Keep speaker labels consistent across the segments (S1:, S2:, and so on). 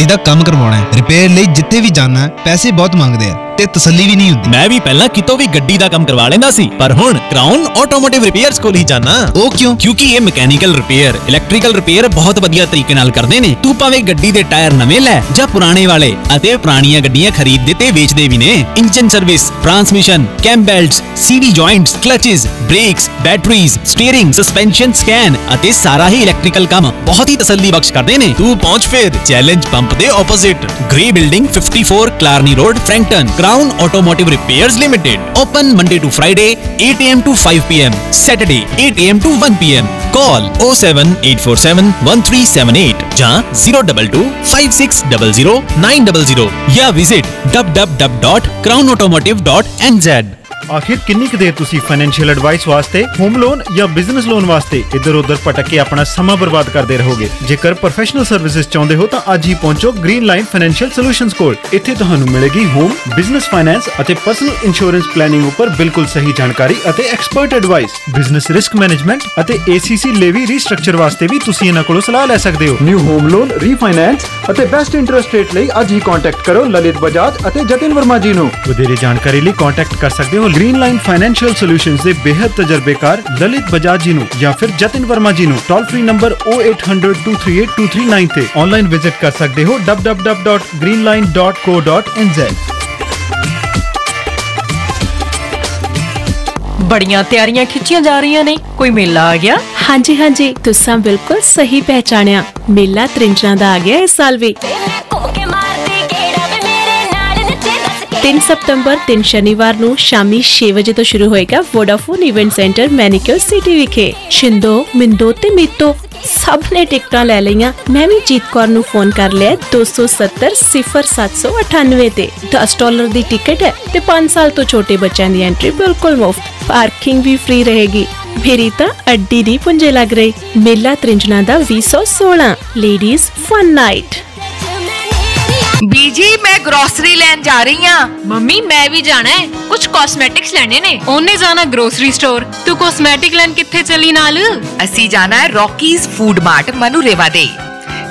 S1: ਗੱਡੀ ਦਾ ਕੰਮ ਕਰਵਾਉਣਾ ਹੈ। ਰਿਪੇਅਰ ਲਈ ਜਿੱਥੇ ਵੀ ਜਾਣਾ ਹੈ, ਪੈਸੇ ਬਹੁਤ ਮੰਗਦੇ ਆ। ਤੇ ਤਸੱਲੀ ਵੀ ਨਹੀਂ ਹੁੰਦੀ।
S2: ਮੈਂ ਵੀ ਪਹਿਲਾਂ ਕਿਤੋਂ ਵੀ ਗੱਡੀ ਦਾ ਕੰਮ ਕਰਵਾ ਲੈਂਦਾ ਸੀ ਪਰ ਹੁਣ ਕਰਾਊਨ ਆਟੋਮੋਟਿਵ ਰਿਪੇਅਰਸ ਕੋਲ ਹੀ ਜਾਣਾ
S1: ਉਹ ਕਿਉਂ?
S2: ਕਿਉਂਕਿ ਇਹ ਮਕੈਨੀਕਲ ਰਿਪੇਅਰ ਇਲੈਕਟ੍ਰੀਕਲ ਰਿਪੇਅਰ ਬਹੁਤ ਵਧੀਆ ਤਰੀਕੇ ਨਾਲ ਕਰਦੇ ਨੇ। ਤੂੰ ਭਾਵੇਂ ਗੱਡੀ ਦੇ ਟਾਇਰ ਨਵੇਂ ਲੈ ਜਾਂ ਪੁਰਾਣੇ ਵਾਲੇ ਅਤੇ ਪੁਰਾਣੀਆਂ ਗੱਡੀਆਂ ਖਰੀਦਦੇ ਤੇ ਵੇਚਦੇ ਵੀ ਨੇ। Engine service transmission cam belts CV joints clutches brakes batteries steering suspension scan ਅਤੇ ਸਾਰਾ ਹੀ ਇਲੈਕਟ੍ਰੀਕਲ ਕੰਮ ਬਹੁਤ ਹੀ ਤਸੱਲੀ ਬਖਸ਼ ਕਰਦੇ ਨੇ। ਤੂੰ ਪਹੁੰਚ ਫਿਰ ਚੈਲੰਜ ਪੰਪ ਦੇ opposite grey building 54 Killarney road Frankton Crown automotive repairs limited open Monday to Friday 8 am to 5 pm saturday 8 am to 1 pm call 078471378 ਜਾਂ 0225600 ਜਾਂ visit www.crownautomotive.nz
S3: ਆਖਿਰ ਕਿੰਨੀ ਕੁ ਦੇਰ ਤੁਸੀਂ ਫਾਈਨੈਂਸ਼ੀਅਲ ਐਡਵਾਈਸ ਵਾਸਤੇ ਹੋਮ ਲੋਨ ਜਾਂ ਬਿਜ਼ਨਸ ਲੋਨ ਵਾਸਤੇ ਇੱਧਰ ਉੱਧਰ ਭਟਕ ਕੇ ਆਪਣਾ ਸਮਾਂ ਬਰਬਾਦ ਕਰਦੇ ਰਹੋਗੇ? ਜੇਕਰ ਪ੍ਰੋਫੈਸ਼ਨਲ ਸਰਵਿਸਿਜ਼ ਚਾਹੁੰਦੇ ਹੋ ਤਾਂ ਅੱਜ ਹੀ ਪਹੁੰਚੋ ਗ੍ਰੀਨ ਲਾਈਨ ਫਾਈਨੈਂਸ਼ੀਅਲ ਸੋਲੂਸ਼ਨਜ਼ ਕੋਲ। ਇੱਥੇ ਤੁਹਾਨੂੰ ਮਿਲੇਗੀ ਹੋਮ ਬਿਜ਼ਨਸ ਫਾਈਨੈਂਸ ਅਤੇ ਪਰਸਨਲ ਇੰਸ਼ੋਰੈਂਸ ਪਲੈਨਿੰਗ ਉੱਪਰ ਬਿਲਕੁਲ ਸਹੀ ਜਾਣਕਾਰੀ ਅਤੇ expert advice business risk management ਅਤੇ ACC ਲੇਵੀ ਰੀਸਟ੍ਰਕਚਰ ਵਾਸਤੇ ਵੀ ਤੁਸੀਂ ਇਹਨਾਂ ਕੋਲੋਂ ਸਲਾਹ ਲੈ ਸਕਦੇ ਹੋ। ਨਿਊ ਹੋਮ ਲੋਨ ਰੀਫਾਈਨੈਂਸ ਅਤੇ ਬੈਸਟ ਇੰਟਰਸਟ ਰੇਟ ਲਈ ਅੱਜ ਹੀ ਕੰਟੈਕਟ ਕਰੋ ਲਲਿਤ ਬਜਾਜ ਅਤੇ ਜਤਿਨ ਵਰਮਾ ਜੀ ਨੂੰ। ਵਧੇਰੇ ਜਾਣਕਾਰੀ ਲਈ ਕੰਟੈਕਟ ਕਰ ਸਕਦੇ ਹੋ ਗ੍ਰੀਨ ਲਾਈਨ ਫਾਈਨੈਂਸ਼ੀਅਲ ਸੋਲੂਸ਼ਨਜ਼ ਦੇ ਬੇहद ਤਜਰਬੇਕਾਰ ਲਲਿਤ ਬਜਾਜ ਜੀ ਨੂੰ ਜਾਂ ਫਿਰ ਜਤਿਨ ਵਰਮਾ ਜੀ ਨੂੰ ਟੋਲ ਫ੍ਰੀ ਨੰਬਰ 0800238239 ਤੇ ਆਨਲਾਈਨ ਵਿਜ਼ਿਟ ਕਰ ਸਕਦੇ ਹੋ www.greenline.co.nz
S4: ਬੜੀਆਂ ਤਿਆਰੀਆਂ ਖਿੱਚੀਆਂ ਜਾ ਰਹੀਆਂ ਨੇ। ਕੋਈ ਮੇਲਾ ਆ ਗਿਆ?
S5: ਹਾਂਜੀ ਹਾਂਜੀ। ਤੁਸੀਂ ਬਿਲਕੁਲ ਸਹੀ ਪਹਿਚਾਣਿਆ। ਮੇਲਾ ਤ੍ਰਿੰਜਣਾ ਦਾ ਆ ਗਿਆ ਇਸ ਸਾਲ ਵੀ। 3 ਸਤੰਬਰ 3 ਸ਼ਨੀਵਾਰ ਨੂੰ ਸ਼ਾਮੀ 6 ਵਜੇ ਤੋਂ ਸ਼ੁਰੂ ਹੋਏਗਾ Vodafone event centre Manukau city ਵਿਖੇ। ਸ਼ਿੰਦੋ, ਮਿੰਦੋ ਤੇ ਮੀਤੋ ਸਭ ਨੇ ਟਿਕਟਾਂ ਲੈ ਲਈਆਂ। ਮੈਂ ਵੀ ਜੀਤ ਕੌਰ ਨੂੰ ਫੋਨ ਕਰ ਲਿਆ 270 0798 ਤੇ। 10 ਡਾਲਰ ਦੀ ਟਿਕਟ ਹੈ ਤੇ 5 ਸਾਲ ਤੋਂ ਛੋਟੇ ਬੱਚਿਆਂ ਦੀ ਐਂਟਰੀ ਬਿਲਕੁਲ ਮੁਫਤ। ਪਾਰਕਿੰਗ ਵੀ ਫ੍ਰੀ ਰਹੇਗੀ। ਮੇਰੀ ਤਾਂ ਅੱਡੀ ਦੀ ਪੁੰਜੇ ਲੱਗ ਰਹੀ। ਮੇਲਾ ਤ੍ਰਿੰਜਣਾ ਦਾ 2016 ਲੇਡੀਜ਼ ਫਨ ਨਾਈਟ
S6: ਬੀਜੀ ਮੈਂ ਗਰੋਸਰੀ ਲੈਣ ਜਾ ਰਹੀ ਆ ਮੰਮੀ ਮੈਂ ਵੀ ਜਾਣਾ ਹੈ। ਕੁਝ ਕਾਸਮੈਟਿਕਸ ਲੈਣੇ ਨੇ।
S4: ਉਹਨੇ ਜਾਣਾ ਗਰੋਸਰੀ ਸਟੋਰ ਤੂੰ ਕਾਸਮੈਟਿਕ ਲੈਣ ਕਿੱਥੇ ਚੱਲੀ ਨਾਲ?
S6: ਅਸੀਂ ਜਾਣਾ ਹੈ ਰੌਕੀਜ਼ ਫੂਡ ਮਾਰਟ ਮਨੂਰੇਵਾ ਦੇ।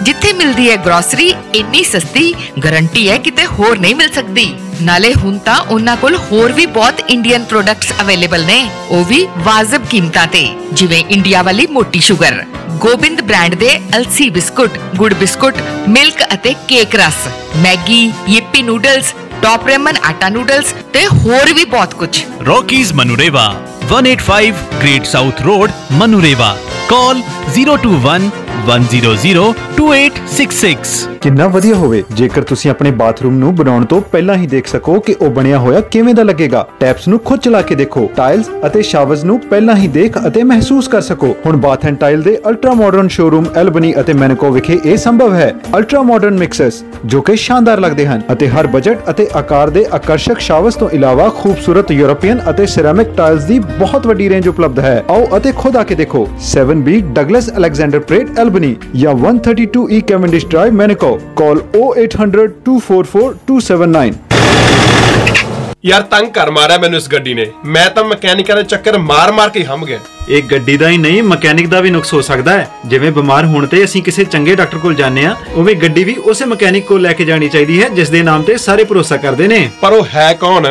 S6: ਜਿੱਥੇ ਮਿਲਦੀ ਹੈ ਗਰੋਸਰੀ ਇੰਨੀ ਸਸਤੀ ਗਾਰੰਟੀ ਹੈ ਕਿਤੇ ਹੋਰ ਨਹੀਂ ਮਿਲ ਸਕਦੀ। ਨਾਲੇ ਹੁਣ ਤਾਂ ਉਹਨਾਂ ਕੋਲ ਹੋਰ ਵੀ ਬਹੁਤ ਇੰਡੀਅਨ ਪ੍ਰੋਡਕਟਸ ਅਵੇਲੇਬਲ ਨੇ, ਉਹ ਵੀ ਵਾਜਬ ਕੀਮਤਾਂ ਤੇ, ਜਿਵੇਂ ਇੰਡੀਆ ਵਾਲੀ ਮੋਟੀ ਸ਼ੂਗਰ ਗੋਬਿੰਦ ਬ੍ਰਾਂਡ ਦੇ ਅਲਸੀ ਬਿਸਕੁਟ, ਗੁੜ ਬਿਸਕੁਟ ਮਿਲਕ ਅਤੇ ਕੇਕ ਰਸ, Maggi, Yippee noodles Top Ramen atta noodles ਤੇ ਹੋਰ ਵੀ ਬਹੁਤ ਕੁਝ।
S2: Rockies Manureva 185 Great South Road Manureva Call 021 100 2866
S3: ਕਿੰਨਾ ਵਧੀਆ ਹੋਵੇ, ਜੇਕਰ ਤੁਸੀਂ ਆਪਣੇ ਬਾਥਰੂਮ ਨੂੰ ਬਣਾਉਣ ਤੋਂ ਪਹਿਲਾਂ ਹੀ ਦੇਖ ਸਕੋ ਕਿ ਉਹ ਬਣਿਆ ਹੋਇਆ ਕਿਵੇਂ ਦਾ ਲੱਗੇਗਾ। ਟੈਪਸ ਨੂੰ ਖੁਦ ਚਲਾ ਕੇ ਦੇਖੋ ਟਾਇਲਸ ਅਤੇ ਸ਼ਾਵਰਸ ਨੂੰ ਪਹਿਲਾਂ ਹੀ ਦੇਖ ਅਤੇ ਮਹਿਸੂਸ ਕਰ ਸਕੋ। ਹੁਣ ਬਾਥ ਐਂਡ ਟਾਈਲ ਦੇ ਅਲਟਰਾ ਮਾਡਰਨ ਸ਼ੋਰੂਮ ਐਲਬਨੀ ਅਤੇ ਮੈਨਕੋ ਵਿਖੇ ਇਹ ਸੰਭਵ ਹੈ। ਅਲਟਰਾ ਮਾਡਰਨ ਮਿਕਸਰਸ ਜੋ ਕਿ ਸ਼ਾਨਦਾਰ ਲੱਗਦੇ ਹਨ ਅਤੇ ਹਰ ਬਜਟ ਅਤੇ ਆਕਾਰ ਦੇ ਆਕਰਸ਼ਕ ਸ਼ਾਵਰਸ ਤੋਂ ਇਲਾਵਾ ਖੂਬਸੂਰਤ ਯੂਰੋਪੀਅਨ ਅਤੇ ਸਿਰਾਮਿਕ ਟਾਇਲਸ ਦੀ ਬਹੁਤ ਵੱਡੀ ਰੇਂਜ ਉਪਲਬਧ ਹੈ। ਆਓ ਅਤੇ ਖੁਦ ਆ ਕੇ ਦੇਖੋ। 7B ਡਗਲਸ ਅਲੈਗਜ਼ੈਂਡਰ ਪ੍ਰੇਟ ਐਲਬਨੀ ਜਾਂ 132 E Cavendish Drive Manukau call 0800 244 279
S7: ਯਾਰ ਤੰਗ ਕਰ ਮਾਰਿਆ ਮੈਨੂੰ ਇਸ ਗੱਡੀ ਨੇ ਮੈਂ ਤਾਂ ਮਕੈਨਿਕਾਂ ਦੇ ਚੱਕਰ ਮਾਰ-ਮਾਰ ਕੇ ਹੰਮ ਗਿਆ
S3: ਇਹ ਗੱਡੀ ਦਾ ਹੀ ਨਹੀਂ ਮਕੈਨਿਕ ਦਾ ਵੀ ਨੁਕਸ ਹੋ ਸਕਦਾ ਹੈ ਜਿਵੇਂ ਬਿਮਾਰ ਹੋਣ ਤੇ ਅਸੀਂ ਕਿਸੇ ਚੰਗੇ ਡਾਕਟਰ ਕੋਲ ਜਾਂਦੇ ਆ ਉਵੇਂ ਗੱਡੀ ਵੀ ਉਸੇ ਮਕੈਨਿਕ ਕੋਲ ਲੈ ਕੇ ਜਾਣੀ ਚਾਹੀਦੀ ਹੈ ਜਿਸ ਦੇ ਨਾਮ ਤੇ ਸਾਰੇ ਭਰੋਸਾ ਕਰਦੇ ਨੇ
S7: ਪਰ ਉਹ ਹੈ ਕੌਣ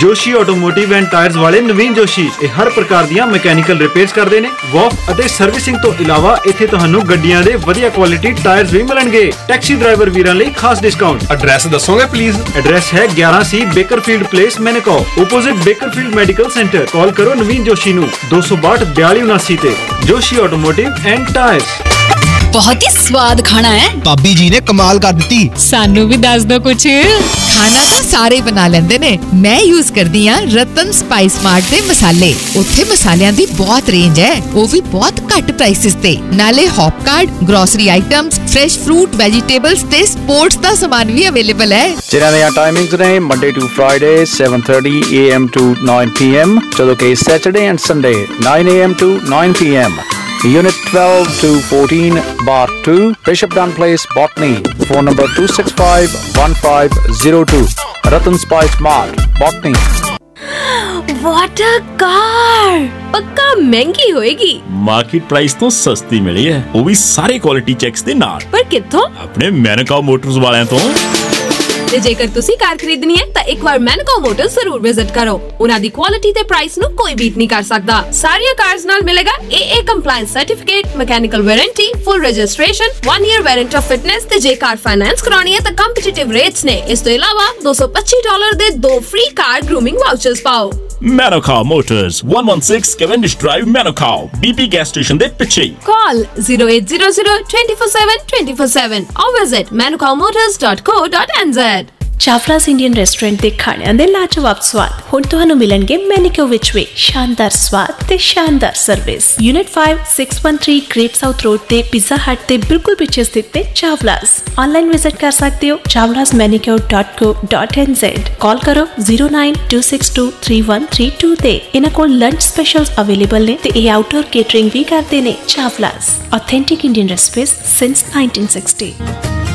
S3: ਜੋਸ਼ੀ ਆਟੋਮੋਟਿਵ ਐਂਡ ਟਾਇਰਸ ਵਾਲੇ ਨਵੀਨ ਜੋਸ਼ੀ ਇਹ ਹਰ ਪ੍ਰਕਾਰ ਦੀਆਂ ਮਕੈਨੀਕਲ ਰਿਪੇਅਰਸ ਕਰਦੇ ਨੇ। ਵਾਫ ਅਤੇ ਸਰਵਿਸਿੰਗ ਤੋਂ ਇਲਾਵਾ ਇੱਥੇ ਤੁਹਾਨੂੰ ਗੱਡੀਆਂ ਦੇ ਵਧੀਆ ਕੁਆਲਿਟੀ ਟਾਇਰਸ ਵੀ ਮਿਲਣਗੇ। ਟੈਕਸੀ ਡਰਾਈਵਰ ਵੀਰਾਂ ਲਈ ਖਾਸ ਡਿਸਕਾਊਂਟ
S7: ਐਡਰੈਸ ਦੱਸੋਗੇ ਪਲੀਜ਼
S3: ਐਡਰੈਸ ਹੈ 11C Bakerfield place Manukau opposite Bakerfield medical centre call ਕਰੋ ਨਵੀਨ ਜੋਸ਼ੀ ਨੂੰ। 262 4279 ਤੇ। Joshi automotive and tyres.
S8: ਬਹੁਤ ਹੀ ਸਵਾਦ ਖਾਣਾ ਹੈ।
S1: ਭਾਬੀ ਜੀ ਨੇ ਕਮਾਲ ਕਰ ਦਿੱਤੀ।
S8: ਸਾਨੂੰ ਵੀ ਦੱਸ ਦੋ ਕੁਝ ਖਾਣਾ ਤਾਂ ਸਾਰੇ ਬਣਾ ਲੈਂਦੇ ਨੇ। ਮੈਂ ਯੂਜ਼ ਕਰਦੀ ਆ ਰਤਨ ਸਪਾਈਸ ਮਾਰਟ ਦੇ ਮਸਾਲੇ। ਉੱਥੇ ਮਸਾਲਿਆਂ ਦੀ ਬਹੁਤ ਰੇਂਜ ਹੈ। ਉਹ ਵੀ ਬਹੁਤ ਘੱਟ ਪ੍ਰਾਈਸਿਸ ਤੇ। ਨਾਲੇ hop card grocery items fresh fruit vegetables ਤੇ ਸਪੋਰਟਸ ਦਾ ਸਮਾਨ ਵੀ ਅਵੇਲੇਬਲ ਹੈ।
S9: ਜਿਨ੍ਹਾਂ ਦੀਆਂ ਟਾਈਮਿੰਗਸ ਨੇ Monday to Friday 7:30 AM to 9 PM ਜਦੋਂ ਕਿ Saturday and Sunday 9 AM to 9 PM Unit 12 to 14 Bar 2 Bishop Dunn Place Botany. Phone number 265-1502 Ratan Spice Mart Botany.
S5: What a car ਪੱਕਾ ਮਹਿੰਗੀ ਹੋਏਗੀ
S10: ਮਾਰਕੀਟ ਪ੍ਰਾਈਸ ਤੋਂ ਸਸਤੀ ਮਿਲੀ ਹੈ ਉਹ ਵੀ ਸਾਰੇ ਕੁਆਲਿਟੀ ਚੈੱਕਸ ਦੇ ਨਾਲ
S5: ਪਰ ਕਿੱਥੋਂ
S10: ਆਪਣੇ ਮੈਨਕਾ ਮੋਟਰਸ ਵਾਲਿਆਂ ਤੋਂ
S5: ਤੇ ਜੇਕਰ ਤੁਸੀਂ ਕਾਰ ਖਰੀਦਣੀ ਹੈ, ਤਾਂ ਇੱਕ ਵਾਰ ਮੈਨਕੋ ਮੋਟਰਸ ਜ਼ਰੂਰ ਵਿਜ਼ਿਟ ਕਰੋ। ਉਹਨਾਂ ਦੀ ਕੁਆਲਿਟੀ ਤੇ ਪ੍ਰਾਈਸ ਨੂੰ ਕੋਈ ਬੀਟ ਨਹੀਂ ਕਰ ਸਕਦਾ। ਸਾਰੀਆਂ ਕਾਰਸ ਨਾਲ ਮਿਲੇਗਾ AA compliance certificate mechanical warranty full registration 1 year warranty of fitness ਤੇ ਜੇ ਕਾਰ ਫਾਈਨੈਂਸ ਕਰਾਉਣੀ ਹੈ, ਤਾਂ ਕੰਪੀਟੀਟਿਵ ਰੇਟਸ ਨੇ। ਇਸ ਤੋਂ ਇਲਾਵਾ 225 ਡਾਲਰ ਦੇ ਦੋ ਫ੍ਰੀ ਕਾਰ ਗਰੂਮਿੰਗ ਵਾਊਚਰਸ ਪਾਓ।
S10: Manukau Motors, 116 Cavendish Drive, Manukau, BP gas station, that. Call 0800
S5: 24 7 or visit manukaumotors.co.nz. Chawla's Indian restaurant ਦੇ ਖਾਣਿਆਂ ਦੇ ਲਾਜਵਾਬ ਸਵਾਦ ਹੁਣ ਤੁਹਾਨੂੰ ਮਿਲਣਗੇ ਮੈਨਿਕੋ ਵਿੱਚ ਵੀ ਸ਼ਾਨਦਾਰ ਸਵਾਦ ਤੇ ਸ਼ਾਨਦਾਰ service unit 5 613 Great South Road ਤੇ ਪੀਜ਼ਾ ਹਟ ਦੇ ਬਿਲਕੁਲ ਪਿੱਛੇ ਸਥਿਤ ਤੇ ਚਾਵਲਾਸ ਆਨਲਾਈਨ ਵਿਜ਼ਿਟ ਕਰ ਸਕਦੇ ਹੋ chavlasmanicure.co.nz ਕਾਲ ਕਰੋ 0926233132 ਤੇ ਇਹਨਾਂ ਕੋਲ ਲੰਚ ਸਪੈਸ਼ਲਸ ਅਵੇਲੇਬਲ ਨੇ ਤੇ ਇਹ ਆਊਟਡੋਰ ਕੇਟਰਿੰਗ ਵੀ ਕਰਦੇ ਨੇ Chawla's authentic Indian recipes since 1960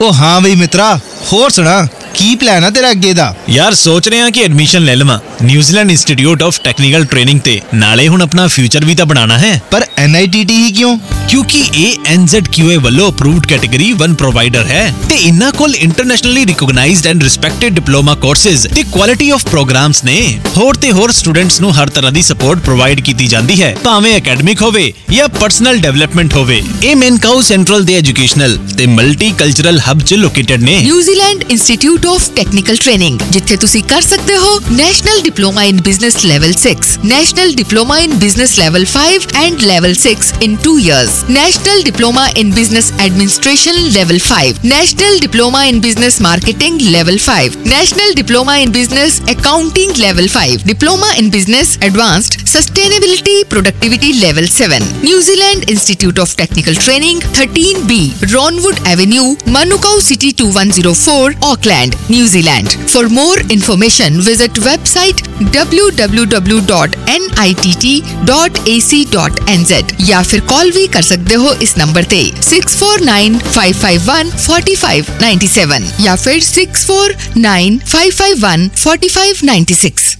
S1: ਉਹ ਹਾਂ ਬਈ ਮਿੱਤਰਾ ਹੋਰ ਸੁਣਾ। ਕੀ ਪਲਾਨ ਆ ਤੇਰਾ ਅੱਗੇ ਦਾ?
S2: ਯਾਰ ਸੋਚ ਰਹੇ ਕਿ ਐਡਮਿਸ਼ਨ ਲੈ ਲਵਾਂ। New Zealand institute of technical training ਤੇ। ਨਾਲੇ ਹੁਣ ਆਪਣਾ ਫਿਊਚਰ ਵੀ ਤਾਂ ਬਣਾਉਣਾ ਹੈ।
S1: ਪਰ NITT ਹੀ ਕਿਉਂ?
S2: ਕਿਉਂਕਿ ਇਹ NZQA ਵੱਲੋਂ ਅਪਰੂਵਡ ਕੈਟਾਗਰੀ 1 ਪ੍ਰੋਵਾਈਡਰ ਹੈ। ਤੇ ਇਹਨਾਂ ਕੋਲ internationally recognised and respected diploma courses ਤੇ ਕੁਆਲਿਟੀ ਆਫ ਪ੍ਰੋਗਰਾਮਸ ਨੇ। ਹੋਰ ਤੇ ਹੋਰ ਸਟੂਡੈਂਟਸ ਨੂੰ ਹਰ ਤਰ੍ਹਾਂ ਦੀ ਸਪੋਰਟ ਪ੍ਰੋਵਾਈਡ ਕੀਤੀ ਜਾਂਦੀ ਹੈ। ਭਾਵੇਂ ਅਕੈਡਮਿਕ ਹੋਵੇ ਜਾਂ ਪਰਸਨਲ ਡਿਵੈਲਪਮੈਂਟ ਹੋਵੇ। ਇਹ ਮੈਨਕਾਊ ਸੈਂਟਰਲ ਦੇ ਐਜੂਕੇਸ਼ਨਲ ਤੇ ਮਲਟੀ ਕਲਚਰਲ ਹੱਬ 'ਚ ਲੋਕੇਟਡ ਨੇ।
S8: New Zealand institute institute of technical training ਜਿੱਥੇ ਤੁਸੀਂ ਕਰ ਸਕਦੇ ਹੋ national diploma in business level 6 national diploma in business level 5 and level 6 in 2 years national diploma in business administration level 5 national diploma in business marketing level 5 national diploma in business accounting level 5 diploma in business advanced sustainability productivity level 7 New Zealand institute of technical training 13B Ronwood avenue Manukau city 2104 Auckland auckland new zealand for more information visit website www.nitt.ac.nz ਜਾਂ ਫਿਰ ਕਾਲ ਵੀ ਕਰ ਸਕਦੇ ਹੋ ਇਸ number ਤੇ 6495514597 ਜਾਂ ਫਿਰ 6495514596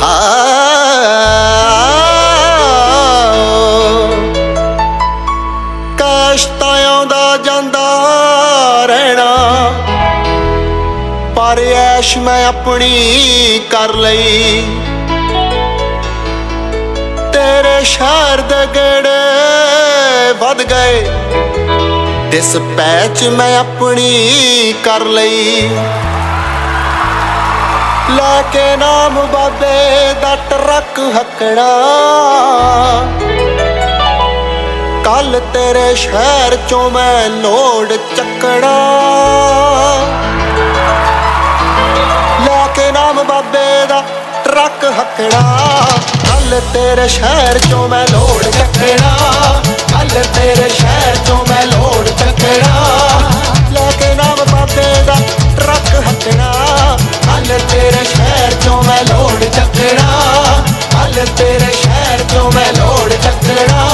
S11: ਕਾਸ਼ ਐਸ਼ ਮੈਂ ਆਪਣੀ ਕਰ ਲਈ। ਤੇਰੇ ਸ਼ਹਿਰ ਦੇ ਗੇੜੇ ਵੱਧ ਗਏ। ਇਸ ਪੈਚ ਮੈਂ ਆਪਣੀ ਕਰ ਲਈ। ਲੈ ਕੇ ਨਾਮ ਬਾਬੇ ਦਾ ਟਰੱਕ ਹੱਕਣਾ। ਕੱਲ ਤੇਰੇ ਸ਼ਹਿਰ ਚੋਂ ਮੈਂ ਲੋੜ ਚੱਕਣਾ। ਲੈ ਕੇ ਨਾਮ ਬਾਬੇ ਦਾ, ਟਰੱਕ ਹੱਕਣਾ ਕੱਲ ਤੇਰੇ ਸ਼ਹਿਰ ਚੋਂ ਮੈਂ ਲੋੜ ਚੱਕਣਾ। ਹੱਲ ਤੇਰੇ ਸ਼ਹਿਰ ਚੋਂ ਮੈਂ ਲੋੜ ਚੱਕਣਾ। ਲੈ ਕੇ ਨਾਮ ਬਾਬੇ ਦਾ, ਟਰੱਕ ਹੱਕਣਾ ਕੱਲ ਤੇਰੇ ਸ਼ਹਿਰ ਚੋਂ ਮੈਂ ਲੋੜ ਚੱਕਣਾ। ਹੱਲ ਤੇਰੇ ਸ਼ਹਿਰ ਚੋਂ ਮੈਂ ਲੋੜ ਚੱਕਣਾ।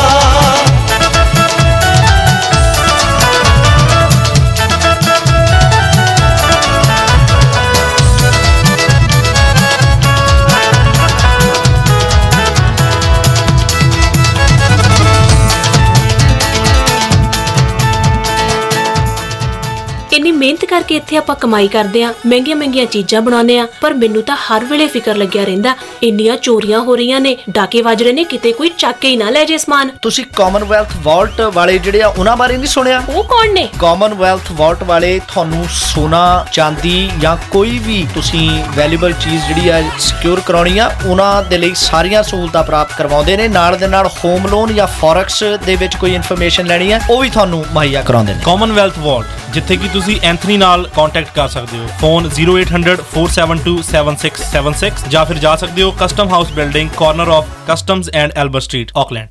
S5: ਮਿਹਨਤ ਕਰਕੇ ਇੱਥੇ ਆਪਾਂ ਕਮਾਈ ਕਰਦੇ ਆ ਮਹਿੰਗੀਆਂ ਮਹਿੰਗੀਆਂ ਚੀਜ਼ਾਂ ਬਣਾਉਂਦੇ ਆ ਪਰ ਮੈਨੂੰ ਤਾਂ ਹਰ ਵੇਲੇ ਫਿਕਰ ਲੱਗਿਆ ਰਹਿੰਦਾ ਇੰਨੀਆਂ ਚੋਰੀਆਂ ਹੋ ਰਹੀਆਂ ਨੇ ਡਾਕੇ ਵੱਜ ਰਹੇ ਨੇ ਕਿਤੇ ਕੋਈ ਚੱਕ ਕੇ ਹੀ ਨਾ ਲੈ ਜੇ ਸਮਾਨ।
S12: ਤੁਸੀਂ ਕਾਮਨਵੈਲਥ ਵਾਲਟ ਵਾਲੇ ਜਿਹੜੇ ਆ ਉਹਨਾਂ ਬਾਰੇ ਨਹੀਂ ਸੁਣਿਆ?
S5: ਉਹ ਕੌਣ ਨੇ?
S12: ਕਾਮਨਵੈਲਥ ਵਾਲਟ ਵਾਲੇ ਤੁਹਾਨੂੰ ਸੋਨਾ ਚਾਂਦੀ ਜਾਂ ਕੋਈ ਵੀ ਤੁਸੀਂ ਵੈਲਿਊਬਲ ਚੀਜ਼ ਜਿਹੜੀ ਆ ਸਿਕਿਉਰ ਕਰਾਉਣੀ ਆ ਉਹਨਾਂ ਦੇ ਲਈ ਸਾਰੀਆਂ ਸਹੂਲਤਾਂ ਪ੍ਰਾਪਤ ਕਰਵਾਉਂਦੇ ਨੇ। ਨਾਲ ਦੇ ਨਾਲ ਹੋਮ ਲੋਨ ਜਾਂ ਫੋਰੈਕਸ ਦੇ ਵਿੱਚ ਕੋਈ ਇਨਫੋਰਮੇਸ਼ਨ ਲੈਣੀ ਆ ਉਹ ਵੀ ਤੁਹਾਨੂੰ ਮੁਹੱਈਆ ਕਰਾਉਂਦੇ ਨੇ।
S13: ਕਾਮਨਵੈਲਥ ਵਾਲਟ ਜਿੱਥੇ ਕਿ ਤੁਸੀਂ ਐਂਥਨੀ ਨਾਲ ਕੰਟੈਕਟ ਕਰ ਸਕਦੇ ਹੋ। ਫੋਨ 0800 472 7676 ਜਾਂ ਫਿਰ ਜਾ ਸਕਦੇ ਹੋ Custom House building corner of Customs and Albert Street Auckland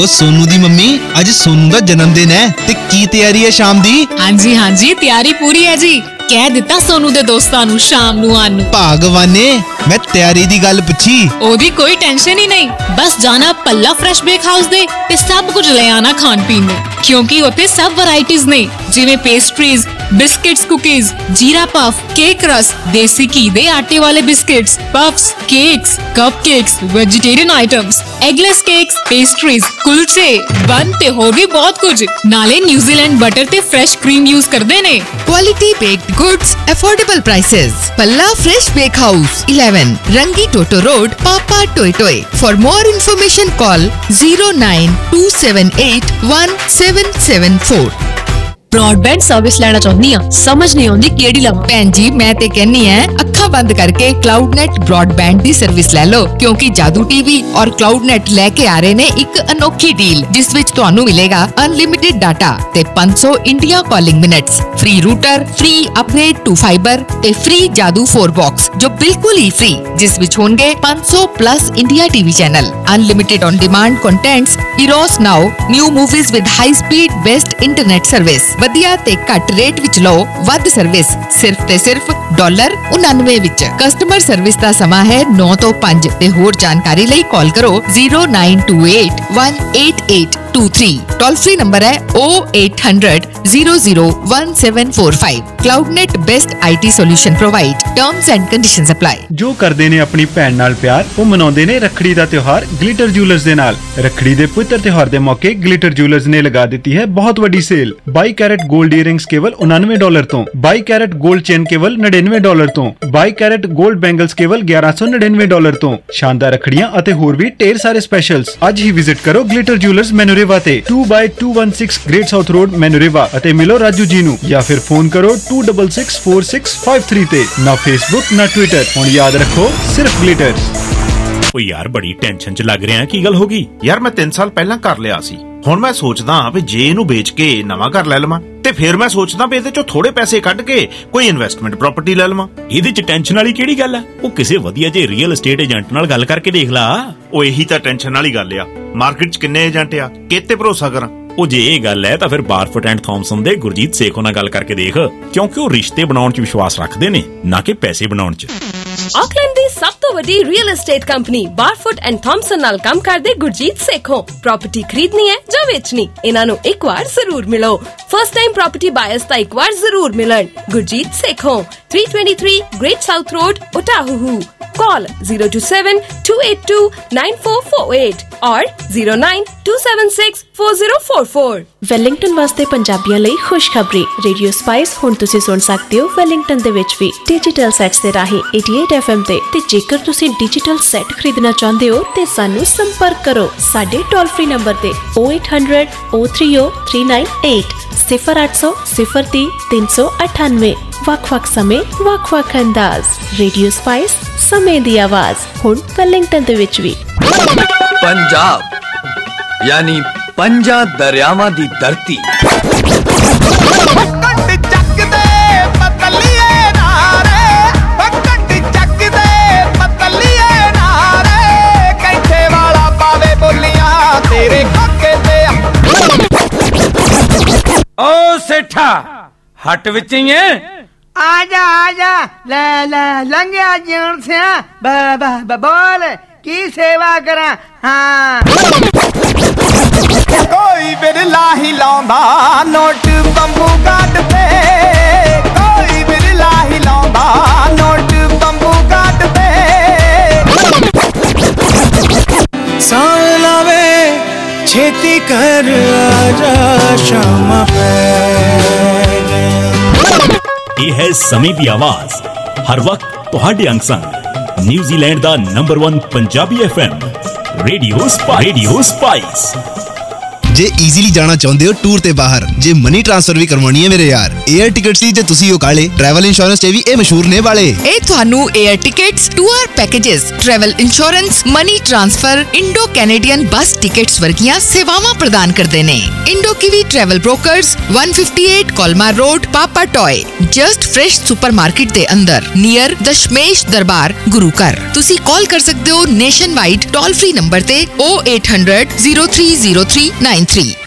S1: ਉਹ ਸੋਨੂ ਦੀ ਮੰਮੀ ਅੱਜ ਸੋਨੂ ਦਾ ਜਨਮ ਦਿਨ ਹੈ ਤੇ ਕੀ ਤਿਆਰੀ ਹੈ ਸ਼ਾਮ ਦੀ?
S14: ਹਾਂਜੀ ਹਾਂਜੀ ਤਿਆਰੀ ਪੂਰੀ ਹੈ ਜੀ। ਕਹਿ ਦਿੱਤਾ ਸੋਨੂ ਦੇ ਦੋਸਤਾਂ ਨੂੰ ਸ਼ਾਮ ਨੂੰ ਆਉਣ ਨੂੰ।
S1: ਭਾਗਵਾਨੇ ਮੈਂ ਤਿਆਰੀ ਦੀ ਗੱਲ ਪੁੱਛੀ।
S14: ਉਹਦੀ ਕੋਈ ਟੈਨਸ਼ਨ ਹੀ ਨਹੀਂ। ਬਸ ਜਾਣਾ ਪੱਲਾ ਫਰੈਸ਼ ਬੇਕ ਹਾਊਸ ਦੇ ਤੇ ਸਭ ਕੁਝ ਲੈ ਆਣਾ ਖਾਣ ਪੀਣ ਨੂੰ। ਕਿਉਂਕਿ ਉੱਥੇ ਸਭ ਵੈਰਾਈਟੀਆਂ ਨੇ ਜਿਵੇਂ ਪੇਸਟਰੀਜ਼ ਬਿਸਕਿਟਸ ਕੁਕੀਜ਼ ਜੀਰਾ ਪਫ ਕੇਕ ਰਸ ਦੇਸੀ ਘੀ ਦੇ ਆਟੇ ਵਾਲੇ biscuits puffs cakes cupcakes vegetarian items eggless cakes pastries ਕੁਲਚੇ ਬਨ ਤੇ ਹੋਰ ਵੀ ਬਹੁਤ ਕੁਝ ਨਾਲੇ ਨਿਊਜ਼ੀਲੈਂਡ ਬਟਰ ਤੇ ਫਰੈਸ਼ ਕਰੀਮ ਯੂਜ਼ ਕਰਦੇ ਨੇ
S8: Quality baked goods, affordable prices. Palla Fresh Bake House, 11 Rangi Toto Road, Papa Toy Toy. For more information, call 092781774.
S14: Broadband service ਲੈਣਾ ਚਾਹੁੰਦੀ ਆ ਸਮਝ ਨਹੀਂ ਆਉਂਦੀ ਕਿਹੜੀ ਲਵਾਂ
S8: ਭੈਣ ਜੀ ਮੈਂ ਤੇ ਕਹਿੰਨੀ ਐ ਅੱਖਾਂ ਬੰਦ ਕਰਕੇ ਕਲਾਊਡਨੈਟ ਬ੍ਰੌਡਬੈਂਡ ਦੀ ਸਰਵਿਸ ਲੈ ਲਓ, ਕਿਉਂਕਿ ਜਾਦੂ ਟੀਵੀ ਔਰ ਕਲਾਊਡਨੈਟ ਲੈ ਕੇ ਆ ਰਹੇ ਨੇ ਇੱਕ ਅਨੋਖੀ ਡੀਲ ਜਿਸ ਵਿੱਚ ਤੁਹਾਨੂੰ ਮਿਲੇਗਾ ਅਨਲਿਮਿਟਿਡ ਡਾਟਾ ਤੇ 500 India calling minutes free router free upgrade to fibre ਤੇ ਫ੍ਰੀ ਜਾਦੂ 4 ਬਾਕਸ ਜੋ ਬਿਲਕੁਲ ਹੀ ਫ੍ਰੀ ਜਿਸ ਵਿੱਚ ਹੋਣਗੇ 500 plus India TV channel unlimited on demand contents Eros Now new movies with high speed best internet service ਵਧੀਆ ਤੇ ਘੱਟ ਰੇਟ ਵਿੱਚ ਲਓ, ਵੱਧ ਸਰਵਿਸ ਸਿਰਫ ਤੇ ਸਿਰਫ ਡਾਲਰ 99 ਵਿੱਚ। ਕਸਟਮਰ ਸਰਵਿਸ ਦਾ ਸਮਾਂ ਹੈ 9 ਤੋਂ 5 ਤੇ ਹੋਰ ਜਾਣਕਾਰੀ ਲਈ ਕਾਲ ਕਰੋ two three toll free number है O eight hundred zero zero one seven four five Cloud
S3: Net best I T solution provide terms and condition apply जो करते ने अपनी भैन नाल प्यार वो मनाते रखड़ी का त्योहार ग्लिटर ज्वेलर्स रखड़ी के पवित्र त्योहार के मौके ग्लिटर ज्वेलर्स ने लगा दी है बहुत वही सेल बाई कैरेट गोल्ड ईयरिंग केवल उन्नवे डॉलर तो बाई कैरेट गोल्ड चेन केवल नड़िनवे डॉलर तो बाई कैरेट गोल्ड बैंगल्स केवल ग्यारह सौ नड़िनवे डॉलर तो शानदार रखड़िया और होर भी ढेर सारे स्पेशल अज ही विज़िट करो ग्लिटर ज्वेलर्स मेनोरियल ਮੈਨੂਰੇਵਾ ਤੇ 2x216 ਗ੍ਰੇਟ ਸਾਊਥ ਰੋਡ ਮੈਨੂਰੇਵਾ ਅਤੇ ਮਿਲੋ ਰਾਜੂ ਜੀ ਨੂੰ ਜਾਂ ਫਿਰ ਫੋਨ ਕਰੋ 266465 ਤੇ ਨਾ ਫੇਸਬੁੱਕ ਨਾ ਟਵਿੱਟਰ ਹੁਣ ਯਾਦ ਰੱਖੋ, ਸਿਰਫ ਗਲਿਟਰ
S10: ਓ ਯਾਰ, ਬੜੀ ਟੈਨਸ਼ਨ 'ਚ ਲੱਗ ਰਿਹਾ, ਕੀ ਗੱਲ ਹੋ ਗਈ?
S15: ਯਾਰ, ਮੈਂ 3 ਸਾਲ ਪਹਿਲਾਂ ਕਰ ਲਿਆ ਸੀ। ਹੁਣ ਮੈਂ ਸੋਚਦਾ ਵੀ ਜੇ ਇਹਨੂੰ ਵੇਚ ਕੇ ਨਵਾਂ ਘਰ ਲੈ ਲਵਾਂ ਤੇ ਫਿਰ ਮੈਂ ਸੋਚਦਾ ਵੀ ਇਹਦੇ ਚੋਂ ਥੋੜੇ ਪੈਸੇ ਕੱਢ ਕੇ ਕੋਈ ਇਨਵੈਸਟਮੈਂਟ ਪ੍ਰਾਪਰਟੀ ਲੈ ਲਵਾਂ।
S10: ਇਹਦੇ 'ਚ ਟੈਨਸ਼ਨ ਵਾਲੀ ਕਿਹੜੀ ਗੱਲ ਆ? ਉਹ ਕਿਸੇ ਵਧੀਆ ਜਿਹੇ ਰੀਅਲ ਏਸਟੇਟ ਏਜੰਟ ਨਾਲ ਗੱਲ ਕਰਕੇ ਦੇਖ ਲਾ।
S15: ਉਹ ਇਹੀ ਤਾਂ ਟੈਨਸ਼ਨ ਵਾਲੀ ਗੱਲ ਆ। ਮਾਰਕੀਟ 'ਚ ਕਿੰਨੇ ਏਜੰਟ ਆ? ਕਿਤੇ ਭਰੋਸਾ ਕਰਾਂ?
S10: ਉਹ ਜੇ ਇਹ ਗੱਲ ਹੈ ਤਾਂ ਫਿਰ ਬਾਰਫੋਟ ਐਂਡ ਥਾਮਸਨ ਦੇ ਗੁਰਜੀਤ ਸੇਖੋ ਨਾਲ ਗੱਲ ਕਰਕੇ ਦੇਖ, ਕਿਉਂਕਿ ਉਹ ਰਿਸ਼ਤੇ ਬਣਾਉਣ 'ਚ ਵਿਸ਼ਵਾਸ ਰੱਖਦੇ ਨੇ, ਨਾ ਕਿ ਪੈਸੇ ਬਣਾਉਣ 'ਚ।
S16: ਆਕਲੈਂਡ ਦੀ ਸਭ ਤੋਂ ਵੱਡੀ real estate company Barfoot and Thompson ਨਾਲ ਕੰਮ ਕਰਦੇ ਗੁਰਜੀਤ ਸੇਖੋ ਪ੍ਰਾਪਰਟੀ ਖਰੀਦਣੀ ਹੈ ਜਾਂ ਵੇਚਣੀ, ਇਹਨਾਂ ਨੂੰ ਇੱਕ ਵਾਰ ਜ਼ਰੂਰ ਮਿਲੋ। ਫਰਸਟ ਟਾਈਮ ਪ੍ਰਾਪਰਟੀ ਬਾਇਰਸ ਤਾਂ ਇੱਕ ਵਾਰ ਜ਼ਰੂਰ ਮਿਲਣ, Gurjeet Sekhon 323 Great South Road Otahuhu Call 027-282-9448 or 09276-4044.
S5: Wellington ਵਾਸਤੇ ਪੰਜਾਬੀਆਂ ਲਈ ਖੁਸ਼ਖਬਰੀ। ਰੇਡੀਓ ਸਪਾਈਸ ਹੁਣ ਤੁਸੀਂ ਸੁਣ ਸਕਦੇ ਹੋ ਵੈਲਿੰਗਟਨ ਦੇ ਵਿੱਚ ਵੀ ਡਿਜੀਟਲ ਸੈਟਸ ਦੇ ਰਾਹੀਂ 88 FM ਤੇ। ਤੇ ਜੇਕਰ ਤੁਸੀਂ ਡਿਜੀਟਲ ਸੈੱਟ ਖਰੀਦਣਾ ਚਾਹੁੰਦੇ ਹੋ ਤੇ ਸਾਨੂੰ ਸੰਪਰਕ ਕਰੋ ਸਾਡੇ ਟੋਲ ਫ੍ਰੀ ਨੰਬਰ ਤੇ 0800 030 398 0800 030 398 ਵੱਖ-ਵੱਖ ਸਮੇਂ ਵੱਖ-ਵੱਖ ਅੰਦਾਜ਼। ਰੇਡੀਓ ਸਪਾਈਸ ਸਮੇਂ ਦੀ ਆਵਾਜ਼। ਹੁਣ ਵੈਲਿੰਗਟਨ ਦੇ ਵਿੱਚ ਵੀ।
S17: ਪੰਜਾਬ ਯਾਨੀ ਪੰਜਾਂ ਦਰਿਆਵਾਂ ਦੀ ਧਰਤੀ
S18: ਤੇਰੇ ਕਾਕੇ ਤੇ ਓ ਸੇਠਾ ਹੱਟ ਵਿੱਚ ਹੀ ਐ
S19: ਆ ਜਾ ਆ ਜਾ ਲੈ ਲੈ ਲੰਘਿਆ ਜੀਣ ਸਿਆ ਬ- ਬ- ਬ- ਬੋਲ ਕੀ ਸੇਵਾ ਕਰਾਂ ਹਾਂ
S18: ਕੋਈ ਬਿਰਲਾ ਹੀ ਲਾਉਂਦਾ ਨੋਟ ਬੰਬੂ ਕੱਟ ਤੇ ਕੋਈ ਬਿਰਲਾ ਹੀ ਲਾਉਂਦਾ ਨੋਟ ਬੰਬੂ ਕੱਟ ਤੇ
S20: ਸਾਹ ਲਾਵੇ ਛੇਤੀ ਕਰ ਆ ਜਾ ਸ਼ਾਮ ਪੈ
S10: ਇਹ ਹੈ ਸਮੇਂ ਦੀ ਆਵਾਜ਼ ਹਰ ਵਕਤ ਤੁਹਾਡੇ ਅੰਗ ਸੰਗ ਨਿਊਜ਼ੀਲੈਂਡ ਦਾ number 1 Punjabi FM radio Spice radio Spice
S1: ਜੇ ਈਜ਼ੀਲੀ ਜਾਣਾ ਚਾਹੁੰਦੇ ਹੋ ਟੂਰ ਤੇ ਬਾਹਰ ਜੇ ਮਨੀ ਟ੍ਰਾਂਸਫਰ ਵੀ ਕਰਵਾਉਣੀ ਹੈ ਮੇਰੇ ਯਾਰ 에ਅਰ ਟਿਕਟਸ ਦੀ ਜੇ ਤੁਸੀਂ ਉਹ ਕਾਲੇ ਟਰੈਵਲ ਇੰਸ਼ੋਰੈਂਸ ਤੇ ਵੀ ਇਹ ਮਸ਼ਹੂਰ ਨੇ ਵਾਲੇ
S8: ਇਹ ਤੁਹਾਨੂੰ air tickets tour packages travel insurance money transfer Indo Canadian bus tickets ਵਰਗੀਆਂ ਸੇਵਾਵਾਂ ਪ੍ਰਦਾਨ ਕਰਦੇ ਨੇ Indo Kiwi travel brokers 158 Kolmar road Papatoetoe just fresh supermarket ਦੇ ਅੰਦਰ ਨੀਅਰ ਦਸ਼ਮੇਸ਼ ਦਰਬਾਰ ਗੁਰੂ ਘਰ ਤੁਸੀਂ ਕਾਲ ਕਰ ਸਕਦੇ ਹੋ nationwide toll free number ਤੇ
S21: 080303039 country.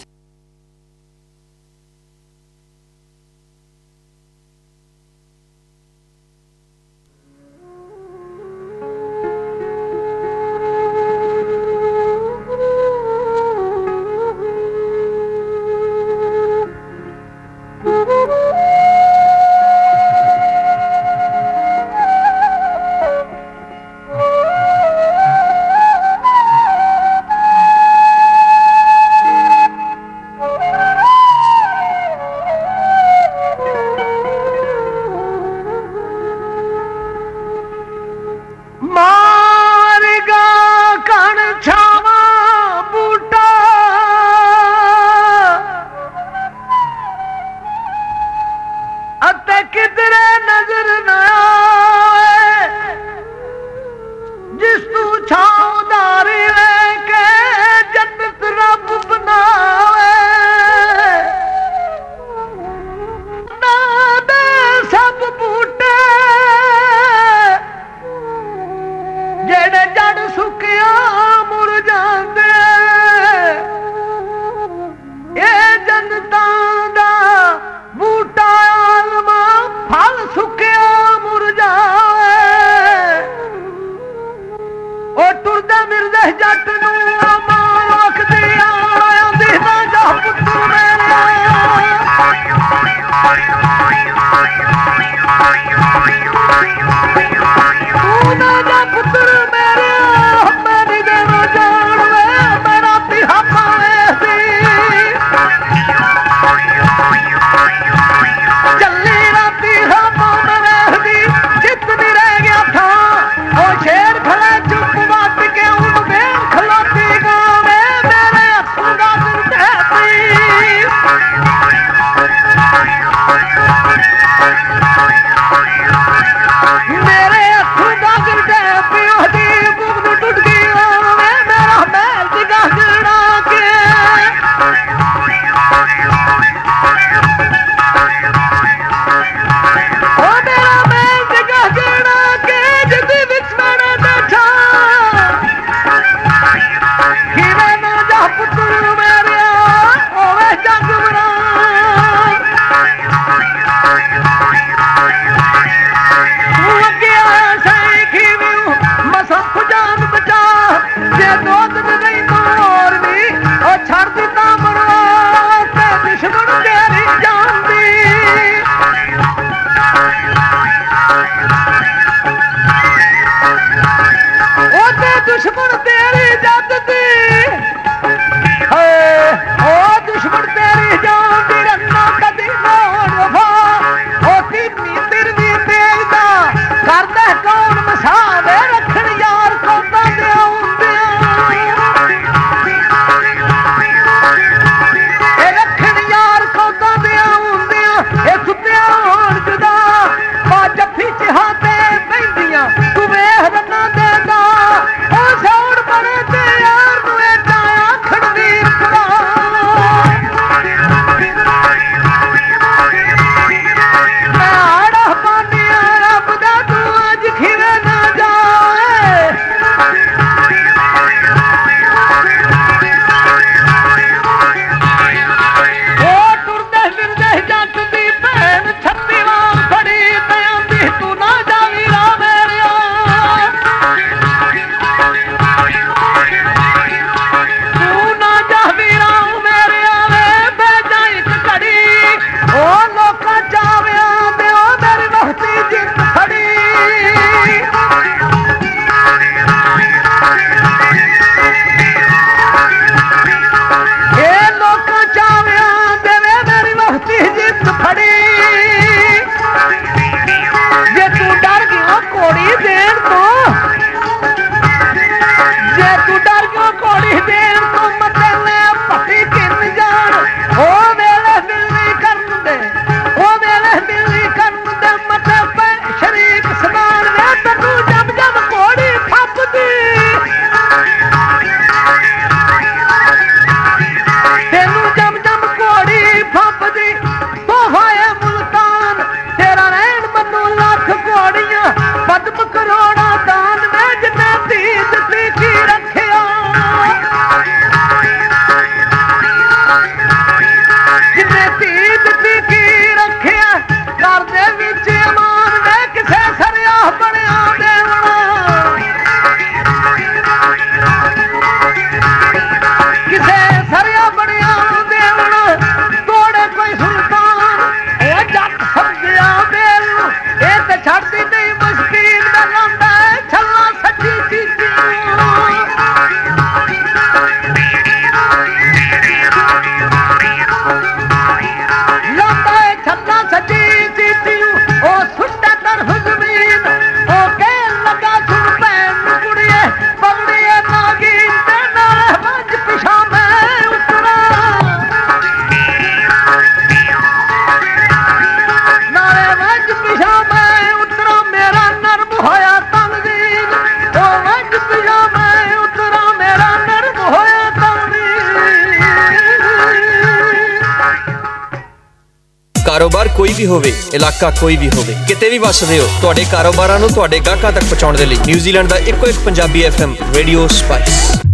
S21: ਹੋਵੇ, ਇਲਾਕਾ ਕੋਈ ਵੀ ਹੋਵੇ, ਕਿਤੇ ਵੀ ਵੱਸਦੇ ਹੋ, ਤੁਹਾਡੇ ਕਾਰੋਬਾਰਾਂ ਨੂੰ ਤੁਹਾਡੇ ਗਾਹਕਾਂ ਤੱਕ ਪਹੁੰਚਾਉਣ ਦੇ ਲਈ ਨਿਊਜ਼ੀਲੈਂਡ ਦਾ ਇੱਕੋ ਇੱਕ ਪੰਜਾਬੀ ਐਫਐਮ ਰੇਡੀਓ ਸਪਾਈਸ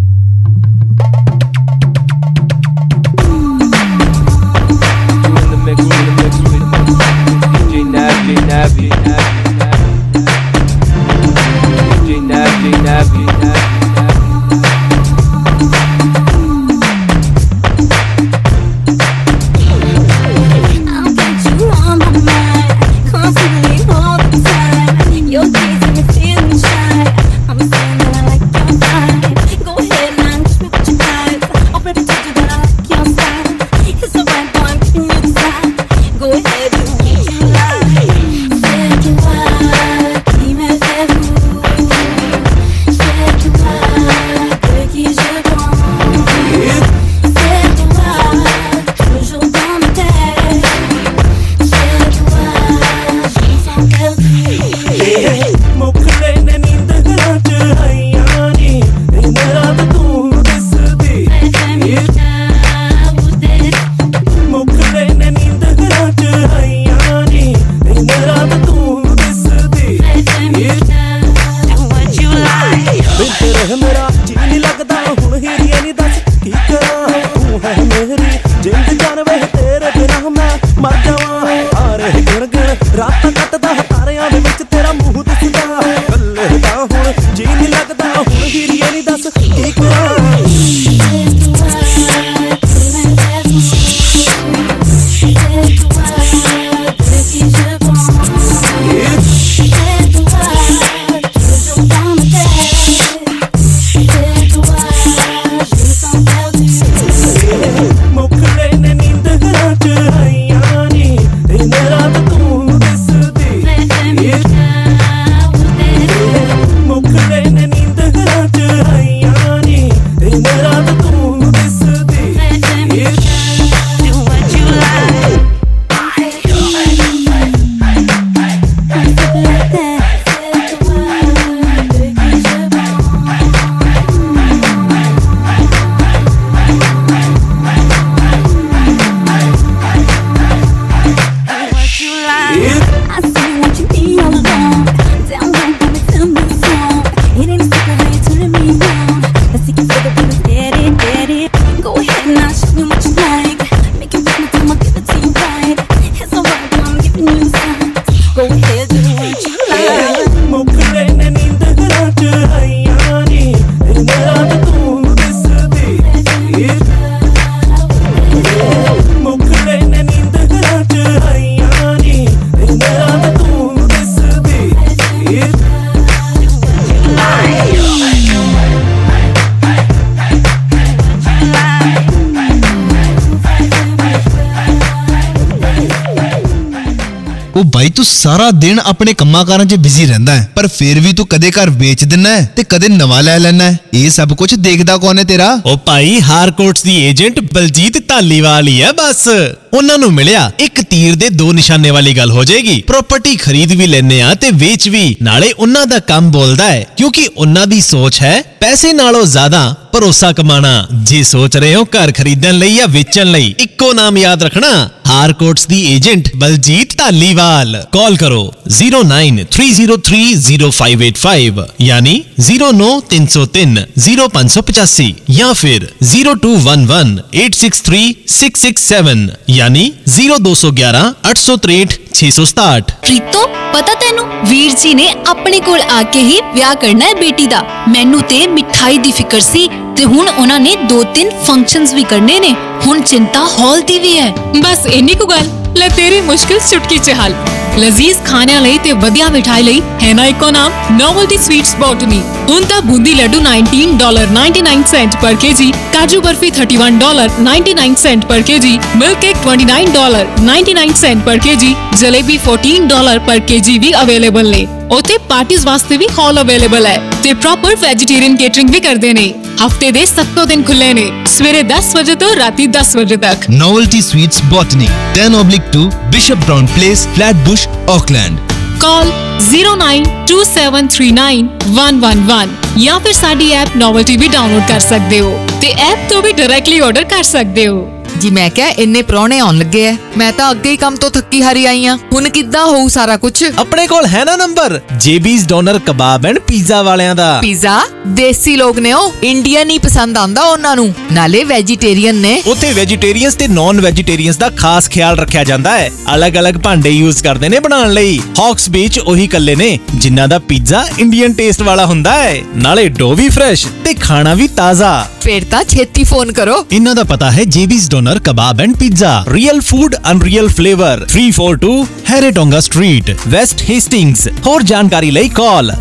S22: ਬੱਲੇ ਗੁਣ ਗੁਣ ਰਾਤਾਂ ਕੱਟਦਾ ਹੈ ਤਾਰਿਆਂ ਦੇ ਵਿੱਚ ਤੇਰਾ ਮੂੰਹ ਦਿਸਦਾ। ਬੱਲੇ ਦਾ
S1: ਹੁਣ ਜੀ ਨਹੀਂ ਲੱਗਦਾ, ਹੁਣ ਹੀਰੀਏ ਨਹੀਂ ਦੱਸ ਕੀ ਕਰਾਂ? ਤੂੰ ਸਾਰਾ ਦਿਨ ਆਪਣੇ ਕੰਮਾਂ ਕਾਰਾਂ 'ਚ ਬਿਜ਼ੀ ਰਹਿੰਦਾ ਹੈ, ਪਰ ਫਿਰ ਵੀ ਤੂੰ ਕਦੇ ਘਰ ਵੇਚ ਦਿੰਦਾ ਹੈ ਤੇ ਕਦੇ ਨਵਾਂ ਲੈ ਲੈਣਾ ਹੈ। ਇਹ ਸਭ ਕੁਝ ਦੇਖਦਾ ਕੌਣ ਹੈ ਤੇਰਾ?
S2: ਉਹ ਭਾਈ ਹਾਰਕੋਟਸ ਦੀ ਏਜੰਟ ਬਲਜੀਤ ਧਾਲੀਵਾਲ ਹੀ ਹੈ ਬਸ। ਉਹਨਾਂ ਨੂੰ ਮਿਲਿਆ, ਇੱਕ ਤੀਰ ਦੇ ਦੋ ਨਿਸ਼ਾਨੇ ਵਾਲੀ ਗੱਲ ਹੋ ਜਾਏਗੀ। ਪ੍ਰਾਪਰਟੀ ਖਰੀਦ ਵੀ ਲੈਨੇ ਆ ਤੇ ਵੇਚ ਵੀ। ਨਾਲੇ ਉਹਨਾਂ ਦਾ ਕੰਮ ਬੋਲਦਾ ਹੈ, ਕਿਉਂਕਿ ਉਹਨਾਂ ਦੀ ਸੋਚ ਹੈ, ਪੈਸੇ ਨਾਲੋਂ ਜ਼ਿਆਦਾ ਭਰੋਸਾ ਕਮਾਣਾ ਜੇ ਸੋਚ ਰਹੇ ਹੋ ਘਰ ਖਰੀਦਣ ਲਈ ਜਾਂ ਵੇਚਣ ਲਈ, ਇੱਕੋ ਨਾਮ ਯਾਦ ਰੱਖਣਾ। ਹਾਰਕੋਟਸ ਦੀ ਏਜੰਟ ਬਲਜੀਤ ਢਾਲੀਵਾਲ ਕਾਲ ਕਰੋ 093030585 ਯਾਨੀ 093030585 ਜਾਂ ਫਿਰ 02118636667 यानी 0211 863 667
S14: ਪ੍ਰੀਤੋ ਪਤਾ ਤੈਨੂੰ ਵੀਰ ਜੀ ਨੇ ਆਪਣੇ ਕੋਲ ਆ ਕੇ ਹੀ ਵਿਆਹ ਕਰਨਾ ਹੈ ਬੇਟੀ ਦਾ। ਮੈਨੂੰ ਤੇ ਮਿਠਾਈ ਦੀ ਫਿਕਰ ਸੀ ਤੇ ਹੁਣ ਉਹਨਾਂ ਨੇ ਦੋ ਤਿੰਨ ਫੰਕਸ਼ਨਸ ਵੀ ਕਰਨੇ ਨੇ। ਹੁਣ ਚਿੰਤਾ ਹਾਲ ਦੀ ਵੀ ਹੈ। ਬਸ ਇੰਨੀ ਕੁ ਗੱਲ। ਲੈ ਤੇਰੀ ਮੁਸ਼ਕਿਲ ਚੁਟਕੀ ਚ ਹੱਲ ਲਜ਼ੀਜ਼ ਖਾਣਿਆਂ ਲਈ ਤੇ ਵਧੀਆ ਮਿਠਾਈ ਲਈ ਹੈ ਨਾ ਇੱਕੋ ਨਾਮ ਨੋਵਲਟੀ ਸਵੀਟਸ ਬੋਟਨੀ ਹੁਣ ਤਾਂ boondi laddoo 19 dollar 99 cent per KG kaju barfi 31 dollar 99 cent per KG milk cake 29 dollar 99 cent per KG jalebi 14 dollar per KG ਵੀ ਅਵੇਲੇਬਲ ਨੇ ਉਥੇ ਪਾਰਟੀਆਂ ਵਾਸਤੇ ਵੀ ਹਾਲ ਅਵੇਲੇਬਲ ਹੈ ਤੇ ਪ੍ਰੋਪਰ ਵੈਜੀਟੇਰੀਅਨ ਕੇਟਰਿੰਗ ਵੀ ਕਰਦੇ ਨੇ। ਹਫ਼ਤੇ ਦੇ 7 ਦਿਨ ਖੁੱਲੇ ਨੇ। ਸਵੇਰੇ 10 ਵਜੇ ਤੋਂ ਰਾਤੀ 10 ਵਜੇ ਤੱਕ।
S1: Novelty Sweets Botany 10 oblique 2 Bishop Brown Place Flatbush Auckland
S14: ਕਾਲ 092739111 ਜਾਂ ਫਿਰ ਸਾਡੀ ਐਪ ਨੋਵਲਟੀ ਵੀ ਡਾਊਨਲੋਡ ਕਰ ਸਕਦੇ ਹੋ ਤੇ ਐਪ ਤੋਂ ਵੀ ਡਾਇਰੈਕਟਲੀ ਆਰਡਰ ਕਰ ਸਕਦੇ ਹੋ
S8: ਜੀ ਮੈਂ ਕਿਹਾ ਇੰਨੇ ਪ੍ਰਾਹੁਣੇ ਆਉਣ ਲੱਗੇ ਐ ਮੈਂ ਤਾਂ ਅੱਗੇ ਹੀ ਕੰਮ ਤੋਂ ਥੱਕੀ ਹਾਰੀ ਆਈ ਆ। ਹੁਣ ਕਿੱਦਾਂ ਹੋਊ ਸਾਰਾ ਕੁਝ
S2: ਆਪਣੇ ਕੋਲ ਹੈ ਨਾ number? JB's doner kebab and pizza ਵਾਲਿਆਂ ਦਾ।
S8: ਪੀਜ਼ਾ? ਦੇਸੀ ਲੋਕ ਨੇ ਉਹ ਇੰਡੀਅਨ ਹੀ ਪਸੰਦ ਆਂਦਾ ਉਹਨਾਂ ਨੂੰ। ਨਾਲੇ ਵੈਜੀਟੇਰੀਅਨ ਨੇ।
S2: ਉਥੇ ਵੈਜੀਟੇਰੀਅਨਸ ਤੇ ਨਾਨ ਵੈਜੀਟੇਰੀਅਨਸ ਦਾ ਖਾਸ ਖਿਆਲ ਰੱਖਿਆ ਜਾਂਦਾ ਹੈ। ਅਲੱਗ-ਅਲੱਗ ਭਾਂਡੇ ਯੂਜ਼ ਕਰਦੇ ਨੇ ਬਣਾਉਣ ਲਈ। ਹੌਕਸ ਬੀਚ ਉਹੀ ਕੱਲੇ ਨੇ ਜਿਨ੍ਹਾਂ ਦਾ ਪੀਜ਼ਾ ਇੰਡੀਅਨ ਟੇਸਟ ਵਾਲਾ ਹੁੰਦਾ ਹੈ। ਨਾਲੇ ਡੋ ਵੀ ਫਰੈਸ਼ ਤੇ ਖਾਣਾ ਵੀ ਤਾਜ਼ਾ।
S8: ਫੇਰ ਤਾਂ ਛੇਤੀ ਫੋਨ ਕਰੋ।
S2: ਇਹਨਾਂ ਦਾ ਪਤਾ ਹੈ JB's doner kebab and pizza real food unreal flavour 342 Heretaunga street west Hastings ਹੋਰ ਜਾਣਕਾਰੀ ਲਈ ਕਾਲ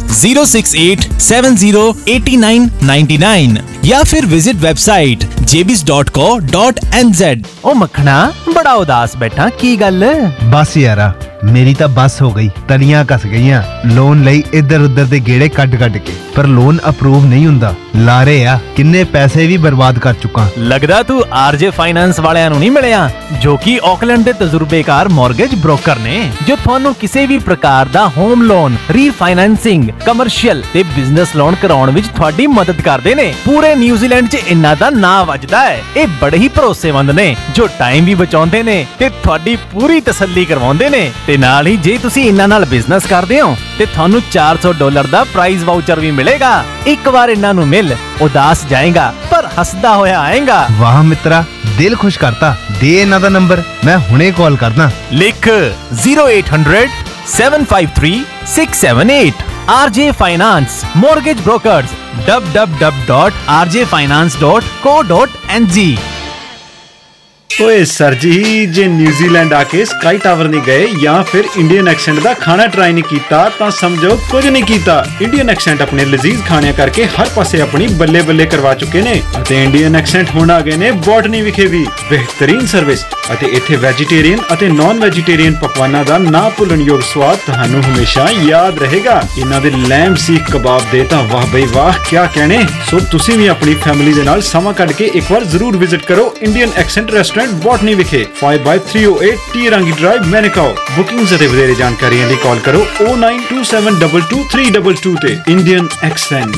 S2: 068708999 ਜਾਂ ਫਿਰ ਵਿਜ਼ਿਟ ਵੈਬਸਾਈਟ jbs.co.nz
S23: ਉਹ ਮੱਖਣਾ ਬੜਾ ਉਦਾਸ ਬੈਠਾ ਕੀ ਗੱਲ
S22: ਬਸ ਯਾਰਾ ਮੇਰੀ ਤਾਂ ਬੱਸ ਹੋ ਗਈ ਤਲੀਆਂ ਕੱਸ ਗਈਆਂ ਲੋਨ ਲਈ ਇੱਧਰ ਉੱਧਰ ਦੇ ਗੇੜੇ ਕੱਢ ਕੱਢ ਕੇ ਪਰ ਲੋਨ ਅਪਰੂਵ ਨਹੀਂ ਹੁੰਦਾ ਲਾਰੇ ਆ। ਕਿੰਨੇ ਪੈਸੇ ਵੀ ਬਰਬਾਦ ਕਰ ਚੁੱਕਾ।
S23: ਲੱਗਦਾ ਤੂੰ ਆਰਜੇ ਫਾਈਨਾਂਸ ਵਾਲਿਆਂ ਨੂੰ ਨਹੀਂ ਮਿਲਿਆ, ਜੋ ਕਿ ਆਕਲੈਂਡ ਦੇ ਤਜਰਬੇਕਾਰ ਮਾਰਗੇਜ ਬ੍ਰੋਕਰ ਨੇ, ਜੋ ਤੁਹਾਨੂੰ ਕਿਸੇ ਵੀ ਪ੍ਰਕਾਰ ਦਾ ਹੋਮ ਲੋਨ ਰੀਫਾਈਨਾਂਸਿੰਗ ਕਮਰਸ਼ੀਅਲ ਤੇ ਬਿਜ਼ਨਸ ਲੋਨ ਕਰਾਉਣ ਵਿੱਚ ਤੁਹਾਡੀ ਮਦਦ ਕਰਦੇ ਨੇ। ਪੂਰੇ ਨਿਊਜ਼ੀਲੈਂਡ 'ਚ ਇਹਨਾਂ ਦਾ ਨਾਂ ਵੱਜਦਾ ਹੈ। ਇਹ ਬੜੇ ਹੀ ਭਰੋਸੇਮੰਦ ਨੇ, ਜੋ ਟਾਈਮ ਵੀ ਬਚਾਉਂਦੇ ਨੇ ਤੇ ਤੁਹਾਡੀ ਪੂਰੀ ਤਸੱਲੀ ਕਰਵਾਉਂਦੇ ਨੇ। ਤੇ ਨਾਲ ਹੀ ਜੇ ਤੁਸੀਂ ਇਹਨਾਂ ਨਾਲ ਬਿਜ਼ਨਸ ਕਰਦੇ ਹੋ, ਤੇ ਤੁਹਾਨੂੰ 400 ਡਾਲਰ ਦਾ ਪ੍ਰਾਈਜ਼ ਵਾਊਚਰ ਵੀ ਮਿਲੇਗਾ। ਇੱਕ ਵਾਰ ਇਹਨਾਂ ਨੂੰ ਮਿਲ ਉਦਾਸ ਜਾਏਗਾ ਪਰ ਹੱਸਦਾ ਹੋਇਆ ਆਏਗਾ
S22: ਵਾਹ ਮਿੱਤਰਾ ਦਿਲ ਖੁਸ਼ ਕਰਤਾ ਦੇ ਇਹਨਾਂ ਦਾ ਨੰਬਰ ਮੈਂ ਹੁਣੇ ਕਾਲ ਕਰਦਾ
S23: ਲਿਖ 0800 753 678 RJ Finance Mortgage Brokers www.rjfinance.co.nz
S3: ਓਏ ਸਰ ਜੀ, ਜੇ ਨਿਊਜ਼ੀਲੈਂਡ ਆ ਕੇ ਸਕਾਈ ਟਾਵਰ ਨਹੀਂ ਗਏ ਜਾਂ ਫਿਰ ਇੰਡੀਅਨ ਐਕਸੈਂਟ ਦਾ ਖਾਣਾ ਟਰਾਈ ਨਹੀਂ ਕੀਤਾ, ਤਾਂ ਸਮਝੋ ਕੁਝ ਨਹੀਂ ਕੀਤਾ। ਇੰਡੀਅਨ ਐਕਸੈਂਟ ਆਪਣੇ ਲਜ਼ੀਜ਼ ਖਾਣਿਆਂ ਕਰਕੇ ਹਰ ਪਾਸੇ ਆਪਣੀ ਬੱਲੇ ਬੱਲੇ ਕਰਵਾ ਚੁੱਕੇ ਨੇ ਅਤੇ ਇੰਡੀਅਨ ਐਕਸੈਂਟ ਹੁਣ ਆ ਗਏ ਨੇ ਬੋਟਨੀ ਵਿਖੇ ਵੀ। ਬਿਹਤਰੀਨ ਸਰਵਿਸ ਅਤੇ ਇੱਥੇ ਵੈਜੀਟੇਰੀਅਨ ਅਤੇ ਨਾਨ ਵੈਜੀਟੇਰੀਅਨ ਪਕਵਾਨਾਂ ਦਾ ਨਾ ਭੁੱਲਣਯੋਗ ਸਵਾਦ ਤੁਹਾਨੂੰ ਹਮੇਸ਼ਾ ਯਾਦ ਰਹੇਗਾ। ਇਹਨਾਂ ਦੇ ਲੈਂਬ ਸੀਖ ਕਬਾਬ ਦੇ ਤਾਂ ਵਾਹ ਬਈ ਵਾਹ ਕੀ ਕਹਿਣੇ। ਸੋ ਤੁਸੀਂ ਵੀ ਆਪਣੀ ਫੈਮਿਲੀ ਦੇ ਨਾਲ ਸਮਾਂ ਕੱਢ ਕੇ ਇੱਕ ਵਾਰ ਜ਼ਰੂਰ ਵਿਜ਼ਿਟ ਕਰੋ ਇੰਡੀਅਨ ਐਕਸੈਂਟ ਰੈਸਟੋਰੈਂਟ ਬੋਟਨੀ ਵਿਖੇ 5/308 ਟੀ ਰੰਗੀ ਡਰਾਈਵ ਮੈਨਿਕਾਓ ਬੁਕਿੰਗਸ ਅਤੇ ਵਧੇਰੇ ਜਾਣਕਾਰੀਆਂ ਲਈ ਕਾਲ ਕਰੋ 09272232222 ਤੇ ਇੰਡੀਅਨ ਐਕਸੈਂਟ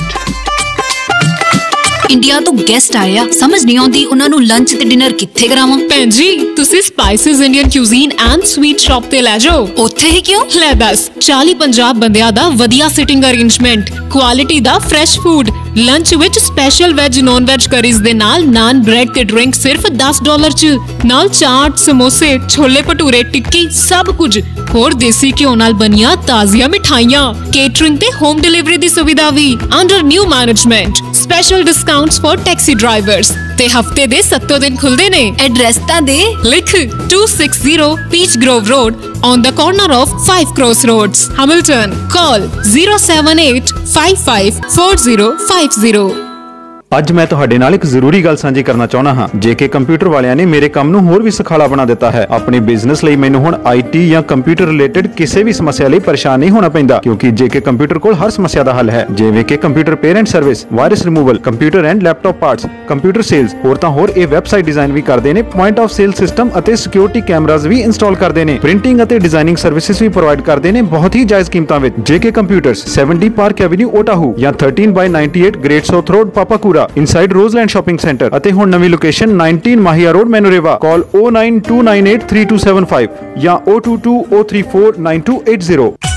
S14: ਇੰਡੀਆ ਤੋਂ ਗੈਸਟ ਆਏ ਆ ਸਮਝ ਨਹੀਂ ਆਉਂਦੀ ਉਹਨਾਂ ਨੂੰ ਲੰਚ ਤੇ ਡਿਨਰ ਕਿੱਥੇ ਕਰਾਵਾਂ?
S24: ਭੈਣ ਜੀ ਤੁਸੀਂ Spices Indian cuisine and sweet shop ਤੇ ਲੈ ਜਾਓ।
S14: ਉੱਥੇ ਹੀ ਕਿਉਂ?
S24: ਲੈ ਦੱਸ 40 ਪੰਜਾਬ ਬੰਦਿਆਂ ਦਾ ਵਧੀਆ ਸਿਟਿੰਗ ਅਰੇਂਜਮੈਂਟ ਕੁਆਲਿਟੀ ਦਾ ਫਰੈਸ਼ ਫੂਡ ਲੰਚ ਵਿੱਚ special veg non veg curries ਦੇ ਨਾਲ ਨਾਨ ਬ੍ਰੈਡ ਤੇ ਡਰਿੰਕ ਸਿਰਫ 10 ਡਾਲਰ ਚ। ਨਾਲ ਚਾਟ ਸਮੋਸੇ ਛੋਲੇ ਭਟੂਰੇ ਟਿੱਕੀ ਸਭ ਕੁਝ। ਹੋਰ ਦੇਸੀ ਘਿਓ ਨਾਲ ਬਣੀਆਂ ਤਾਜ਼ੀਆਂ ਮਿਠਾਈਆਂ। ਕੇਟਰਿੰਗ ਤੇ ਹੋਮ ਡਿਲੀਵਰੀ ਦੀ ਸੁਵਿਧਾ ਵੀ under new management special discounts for taxi drivers ਤੇ ਹਫ਼ਤੇ ਦੇ 7 ਦਿਨ ਖੁੱਲਦੇ ਨੇ
S14: ਐਡਰੈਸ ਤਾਂ ਦੇ
S24: ਲਿਖ 260 Peach Grove Road on the corner of 5 Crossroads, Hamilton. Call 078 554050.
S25: ਅੱਜ ਮੈਂ ਤੁਹਾਡੇ ਨਾਲ ਇੱਕ ਜ਼ਰੂਰੀ ਗੱਲ ਸਾਂਝੀ ਕਰਨਾ ਚਾਹੁੰਦਾ ਹਾਂ। ਜੇਕੇ ਕੰਪਿਊਟਰ ਵਾਲਿਆਂ ਨੇ ਮੇਰੇ ਕੰਮ ਨੂੰ ਹੋਰ ਵੀ ਸੁਖਾਲਾ ਬਣਾ ਦਿੱਤਾ ਹੈ, ਆਪਣੇ ਬਿਜ਼ਨਸ ਲਈ ਮੈਨੂੰ ਹੁਣ ਆਈਟੀ ਜਾਂ ਕੰਪਿਊਟਰ ਰਿਲੇਟਡ ਕਿਸੇ ਵੀ ਸਮੱਸਿਆ ਲਈ ਪਰੇਸ਼ਾਨ ਨਹੀਂ ਹੋਣਾ ਪੈਂਦਾ, ਕਿਉਂਕਿ ਜੇਕੇ ਕੰਪਿਊਟਰ ਕੋਲ ਹਰ ਸਮੱਸਿਆ ਦਾ ਹੱਲ ਹੈ, ਜਿਵੇਂ ਕਿ computer parent service, virus removal, computer and laptop parts, computer sales, ਹੋਰ ਤਾਂ ਹੋਰ ਇਹ ਵੈਬਸਾਈਟ ਡਿਜ਼ਾਈਨ ਵੀ ਕਰਦੇ ਨੇ, ਪੁਆਇੰਟ ਆਫ ਸੇਲ ਸਿਸਟਮ ਅਤੇ ਸਿਕਿਉਰਿਟੀ ਕੈਮਰਾਜ਼ ਵੀ ਇੰਸਟਾਲ ਕਰਦੇ ਨੇ, ਪ੍ਰਿੰਟਿੰਗ ਅਤੇ ਡਿਜ਼ਾਈਨਿੰਗ ਸਰਵਿਸਿਜ਼ ਵੀ ਪ੍ਰੋਵਾਈਡ ਕਰਦੇ ਨੇ ਬਹੁਤ ਹੀ ਜਾਇਜ਼ ਕੀਮਤਾਂ ਵਿੱਚ JK computers 70 Park avenue Otahuhu ਜਾਂ 13/98 Great South Road Papakura inside Roseland shopping centre ਅਤੇ ਹੁਣ ਨਵੀਂ ਲੋਕੇਸ਼ਨ 19 ਮਾਹੀਆ ਰੋਡ ਮੈਨੂਰੇਵਾ ਕਾਲ 092983275 ਜਾਂ 0220349280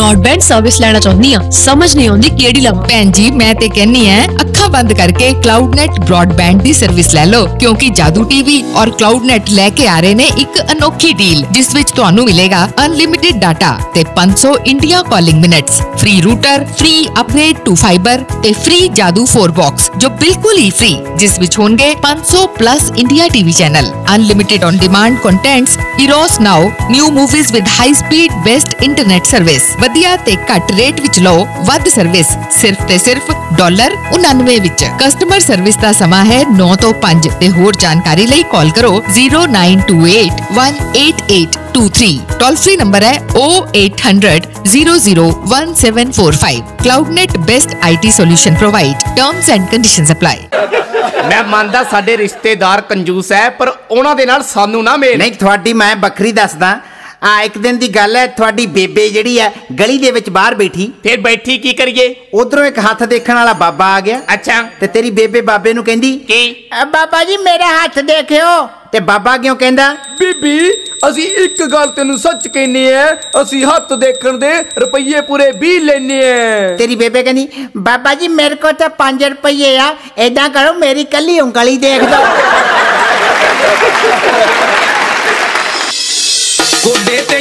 S14: ਬ੍ਰੌਡਬੈਂਡ ਸਰਵਿਸ ਲੈਣਾ ਚਾਹੁੰਦੀ ਆ ਸਮਝ ਨਹੀਂ ਆਉਂਦੀ ਕਿਹੜੀ ਲਵਾਂ।
S8: ਭੈਣ ਜੀ, ਮੈਂ ਤੇ ਕਹਿੰਨੀ ਐ ਅੱਖਾਂ ਬੰਦ ਕਰਕੇ ਕਲਾਊਡਨੈਟ ਬ੍ਰੌਡਬੈਂਡ ਦੀ ਸਰਵਿਸ ਲੈ ਲਓ, ਕਿਉਂਕਿ ਜਾਦੂ ਟੀਵੀ ਔਰ ਕਲਾਊਡਨੈਟ ਲੈ ਕੇ ਆ ਰਹੇ ਨੇ ਇੱਕ ਅਨੋਖੀ ਡੀਲ ਜਿਸ ਵਿੱਚ ਤੁਹਾਨੂੰ ਮਿਲੇਗਾ ਅਨਲਿਮਿਟਿਡ ਡਾਟਾ ਤੇ 500 India calling minutes free router free upgrade to fibre ਤੇ ਫ੍ਰੀ ਜਾਦੂ 4 ਬਾਕਸ ਜੋ ਬਿਲਕੁਲ ਹੀ ਫ੍ਰੀ ਜਿਸ ਵਿੱਚ ਹੋਣਗੇ 500 plus India TV channel unlimited on demand contents Eros Now new movies with high speed best internet service ਵਧੀਆ ਤੇ ਘੱਟ ਰੇਟ ਵਿੱਚ ਲਓ, ਵੱਧ ਸਰਵਿਸ ਸਿਰਫ ਤੇ ਸਿਰਫ ਡਾਲਰ 99 ਵਿੱਚ। ਕਸਟਮਰ ਸਰਵਿਸ ਦਾ ਸਮਾਂ ਹੈ 9 ਤੋਂ 5 ਤੇ ਹੋਰ ਜਾਣਕਾਰੀ ਲਈ ਕਾਲ ਕਰੋ 0928188823 ਟੋਲ ਫ੍ਰੀ ਨੰਬਰ ਹੈ 0800 001745 Cloudnet best IT solution provide terms and conditions apply
S26: ਮੈਂ ਮੰਨਦਾ ਸਾਡੇ ਰਿਸ਼ਤੇਦਾਰ ਕੰਜੂਸ ਹੈ, ਪਰ ਉਹਨਾਂ ਦੇ ਨਾਲ ਸਾਨੂੰ ਨਾ ਮੇਲ।
S27: ਨਹੀਂ, ਤੁਹਾਡੀ ਮੈਂ ਵੱਖਰੀ ਦੱਸਦਾ। ਆ ਇੱਕ ਦਿਨ ਦੀ ਗੱਲ ਹੈ ਤੁਹਾਡੀ ਬੇਬੇ ਜਿਹੜੀ ਹੈ ਗਲੀ ਦੇ ਵਿੱਚ ਬਾਹਰ ਬੈਠੀ।
S26: ਫਿਰ ਬੈਠੀ ਕੀ ਕਰੀਏ?
S27: ਉਧਰੋਂ ਇੱਕ ਹੱਥ ਦੇਖਣ ਵਾਲਾ ਬਾਬਾ ਆ ਗਿਆ।
S26: ਅੱਛਾ।
S27: ਤੇ ਤੇਰੀ ਬੇਬੇ ਬਾਬੇ ਨੂੰ ਕਹਿੰਦੀ
S26: ਕੀ?
S27: ਬਾਬਾ ਜੀ ਮੇਰਾ ਹੱਥ ਦੇਖਿਓ। ਤੇ ਬਾਬਾ ਕਿਉਂ ਕਹਿੰਦਾ
S28: ਬੀਬੀ ਅਸੀਂ ਇੱਕ ਗੱਲ ਤੈਨੂੰ ਸੱਚ ਕਹਿੰਨੀ ਐ ਅਸੀਂ ਹੱਥ ਦੇਖਣ ਦੇ ਰੁਪਈਏ ਪੂਰੇ 20 ਲੈਨੇ ਐ
S27: ਤੇਰੀ ਬੇਬੇ ਕਹਿੰਦੀ ਬਾਬਾ ਜੀ ਮੇਰੇ ਕੋਲ ਤਾਂ 5 ਰੁਪਏ ਆ ਏਦਾਂ ਕਰੋ ਮੇਰੀ ਕੱਲੀ ਉਂਗਲੀ ਦੇਖ ਦੋ
S20: ਗੋਡੇ ਤੇ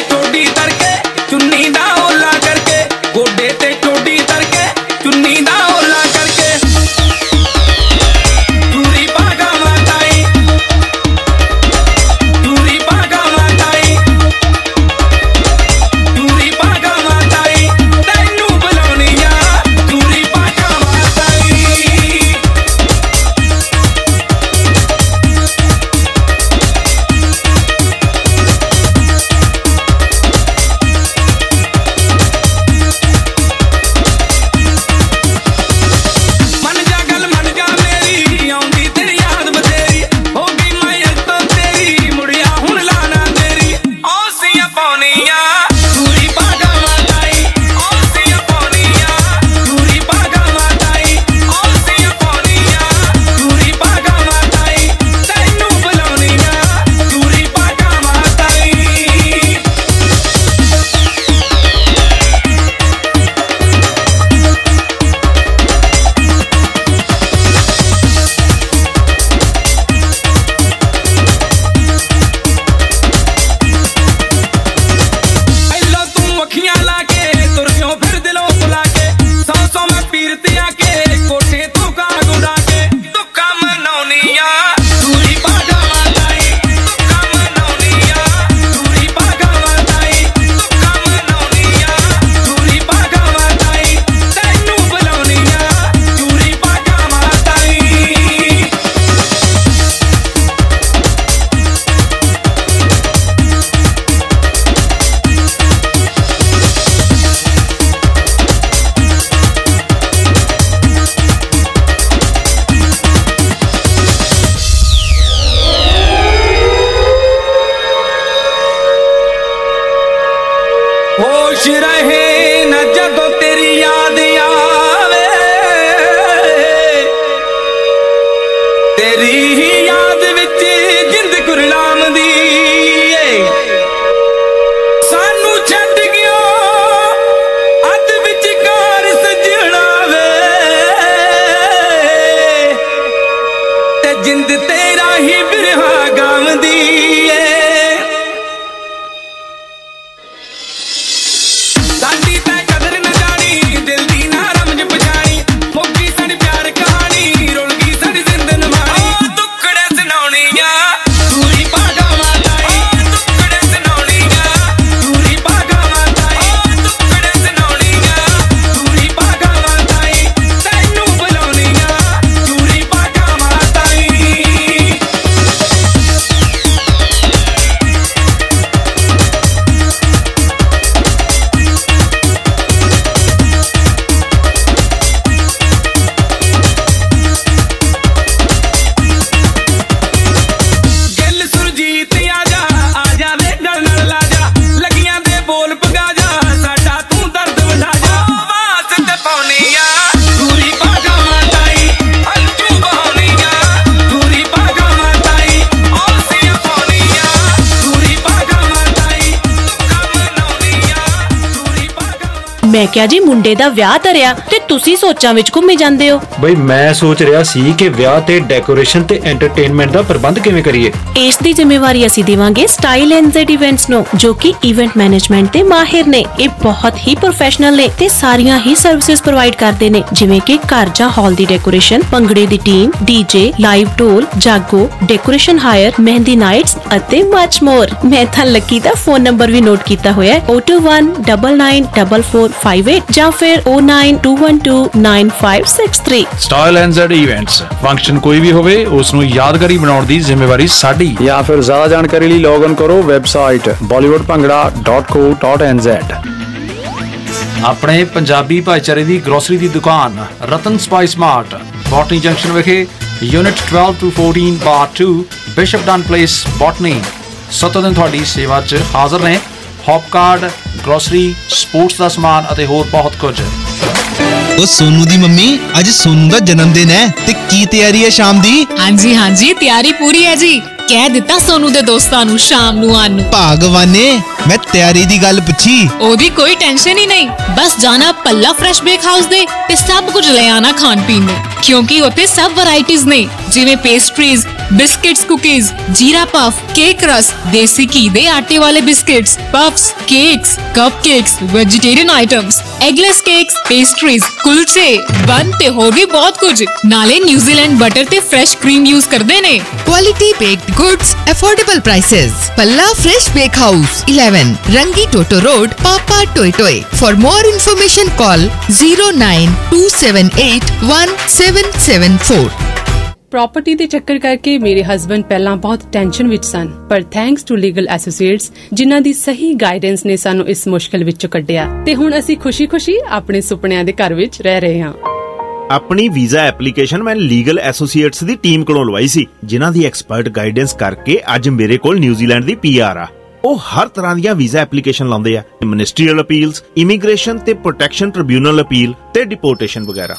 S5: ਮੁੰਡੇ ਦਾ ਵਿਆਹ ਧਰਿਆ। ਤੁਸੀਂ ਸੋਚਾਂ ਵਿੱਚ ਘੁੰਮੇ ਜਾਂਦੇ ਹੋ?
S3: ਬਈ ਮੈਂ ਸੋਚ ਰਿਹਾ ਸੀ ਕਿ ਵਿਆਹ ਤੇ ਡੈਕੋਰੇਸ਼ਨ ਤੇ ਐਂਟਰਟੇਨਮੈਂਟ ਦਾ ਪ੍ਰਬੰਧ ਕਿਵੇਂ ਕਰੀਏ?
S5: ਇਸ ਦੀ ਜ਼ਿੰਮੇਵਾਰੀ ਅਸੀਂ ਦੇਵਾਂਗੇ ਸਟਾਈਲ ਐਂਡ ਇਵੈਂਟਸ ਨੂੰ ਜੋ ਕਿ ਇਵੈਂਟ ਮੈਨੇਜਮੈਂਟ ਦੇ ਮਾਹਿਰ ਨੇ। ਇਹ ਬਹੁਤ ਹੀ ਪ੍ਰੋਫੈਸ਼ਨਲ ਨੇ ਤੇ ਸਾਰੀਆਂ ਹੀ ਸਰਵਿਸਿਜ਼ ਪ੍ਰੋਵਾਈਡ ਕਰਦੇ ਨੇ ਜਿਵੇਂ ਕਿ ਘਰ ਜਾਂ ਹਾਲ ਦੀ ਡੈਕੋਰੇਸ਼ਨ ਭੰਗੜੇ ਦੀ ਟੀਮ ਡੀਜੇ ਲਾਈਵ ਢੋਲ ਜਾਗੋ ਡੈਕੋਰੇਸ਼ਨ ਹਾਇਰ ਮਹਿੰਦੀ ਨਾਈਟਸ ਅਤੇ ਮਚ ਮੋਰ ਮੈਂ ਤਾਂ ਲੱਕੀ ਦਾ ਫੋਨ ਨੰਬਰ ਵੀ ਨੋਟ ਕੀਤਾ ਹੋਇਆ ਹੈ 021994458 ਜਾਂ ਫਿਰ 092129563
S29: style and Z events function ਕੋਈ ਵੀ ਹੋਵੇ ਉਸ ਨੂੰ ਯਾਦਗਾਰੀ ਬਣਾਉਣ ਦੀ ਜ਼ਿੰਮੇਵਾਰੀ ਸਾਡੀ।
S30: ਜਾਂ ਫਿਰ ਜ਼ਿਆਦਾ ਜਾਣਕਾਰੀ ਲਈ ਲੌਗਇਨ ਕਰੋ ਵੈਬਸਾਈਟ bollywoodpangra.co.nz
S29: ਆਪਣੇ ਪੰਜਾਬੀ ਭਾਈਚਾਰੇ ਦੀ ਗਰੋਸਰੀ ਦੀ ਦੁਕਾਨ Ratan Spice Mart Botany Junction ਵਿਖੇ ਯੂਨਿਟ 12 to 14 ਬਾਰ 2 ਬਿਸ਼ਪ ਡਨ ਪਲੇਸ ਬੋਟਨੀ। ਸਤੋਂ ਦਿਨ ਤੁਹਾਡੀ ਸੇਵਾ 'ਚ ਹਾਜ਼ਰ ਨੇ ਹੌਪ ਕਾਰਡ ਗਰੋਸਰੀ ਸਪੋਰਟਸ ਦਾ ਸਮਾਨ ਅਤੇ ਹੋਰ ਬਹੁਤ ਕੁਝ।
S1: ਉਹ ਸੋਨੂ ਦੀ ਮੰਮੀ ਅੱਜ ਸੋਨੂ ਦਾ ਜਨਮ ਦਿਨ ਹੈ ਤੇ ਕੀ ਤਿਆਰੀ ਹੈ ਸ਼ਾਮ ਦੀ?
S24: ਹਾਂਜੀ ਹਾਂਜੀ ਤਿਆਰੀ ਪੂਰੀ ਹੈ ਜੀ। ਕਹਿ ਦਿੱਤਾ ਸੋਨੂ ਦੇ ਦੋਸਤਾਂ ਨੂੰ ਸ਼ਾਮ ਨੂੰ ਆਉਣ ਨੂੰ।
S1: ਭਾਗਵਾਨੇ ਮੈਂ ਤਿਆਰੀ ਦੀ ਗੱਲ ਪੁੱਛੀ
S24: ਉਹਦੀ ਕੋਈ ਟੈਨਸ਼ਨ ਹੀ ਨਹੀਂ ਬਸ ਜਾਣਾ ਪੱਲਾ ਫਰੈਸ਼ ਬੇਕ ਹਾਊਸ ਦੇ ਤੇ ਸਭ ਕੁਝ ਲੈ ਆਣਾ ਖਾਣ ਪੀਣ ਨੂੰ ਕਿਉਂਕਿ ਉੱਥੇ ਸਭ ਵੈਰਾਈਟੀਆਂ ਨੇ ਜਿਵੇਂ ਪੇਸਟਰੀਜ਼ ਬਿਸਕਿਟਸ ਕੁਕੀਜ਼ ਜੀਰਾ ਪਫ ਕੇਕ ਰਸ ਦੇਸੀ ਘੀ ਦੇ ਆਟੇ ਵਾਲੇ biscuits puffs cakes cupcakes vegetarian items eggless cakes pastries ਕੁਲਚੇ ਬਨ ਤੇ ਹੋਰ ਵੀ ਬਹੁਤ ਕੁਝ ਨਾਲੇ ਨਿਊਜ਼ੀਲੈਂਡ ਬਟਰ ਤੇ ਫਰੈਸ਼ ਕਰੀਮ ਯੂਜ਼ ਕਰਦੇ ਨੇ
S8: Quality baked goods, affordable prices. Palla Fresh Bake House, 11 Rangi Toto Road, Papa Toy Toy. For more information, call 092781774.
S31: Property ਦੇ ਚੱਕਰ ਕਰਕੇ ਮੇਰੇ ਹਸਬੰਡ ਪਹਿਲਾਂ ਬਹੁਤ ਟੈਨਸ਼ਨ ਵਿੱਚ ਸਨ ਪਰ ਥੈਂਕਸ ਟੂ ਲੀਗਲ ਐਸੋਸੀਏਟਸ ਜਿਨ੍ਹਾਂ ਦੀ ਸਹੀ ਗਾਈਡੈਂਸ ਨੇ ਸਾਨੂੰ ਇਸ ਮੁਸ਼ਕਲ ਵਿੱਚੋਂ ਕੱਢਿਆ ਤੇ ਹੁਣ ਅਸੀਂ ਖੁਸ਼ੀ-ਖੁਸ਼ੀ ਆਪਣੇ ਸੁਪਨਿਆਂ ਦੇ ਘਰ ਵਿੱਚ ਰਹਿ ਰਹੇ ਹਾਂ
S15: ਆਪਣੀ ਵੀਜ਼ਾ ਐਪਲੀਕੇਸ਼ਨ ਮੈਂ ਲੀਗਲ ਐਸੋਸੀਏਟਸ ਦੀ ਟੀਮ ਕੋਲੋਂ ਲਵਾਈ ਸੀ ਜਿਨ੍ਹਾਂ ਦੀ ਐਕਸਪਰਟ ਗਾਈਡੈਂਸ ਕਰਕੇ ਅੱਜ ਮੇਰੇ ਕੋਲ ਨਿਊਜ਼ੀਲੈਂਡ ਦੀ ਪੀਆਰ ਆ ਉਹ ਹਰ ਤਰ੍ਹਾਂ ਦੀਆਂ ਵੀਜ਼ਾ ਐਪਲੀਕੇਸ਼ਨ ਲਾਉਂਦੇ ਆ। ਮਿਨਿਸਟਰੀਅਲ ਅਪੀਲਸ ਇਮੀਗ੍ਰੇਸ਼ਨ ਤੇ ਪ੍ਰੋਟੈਕਸ਼ਨ ਟ੍ਰਿਬਿਊਨਲ ਅਪੀਲ ਤੇ ਡਿਪੋਰਟੇਸ਼ਨ ਵਗੈਰਾ।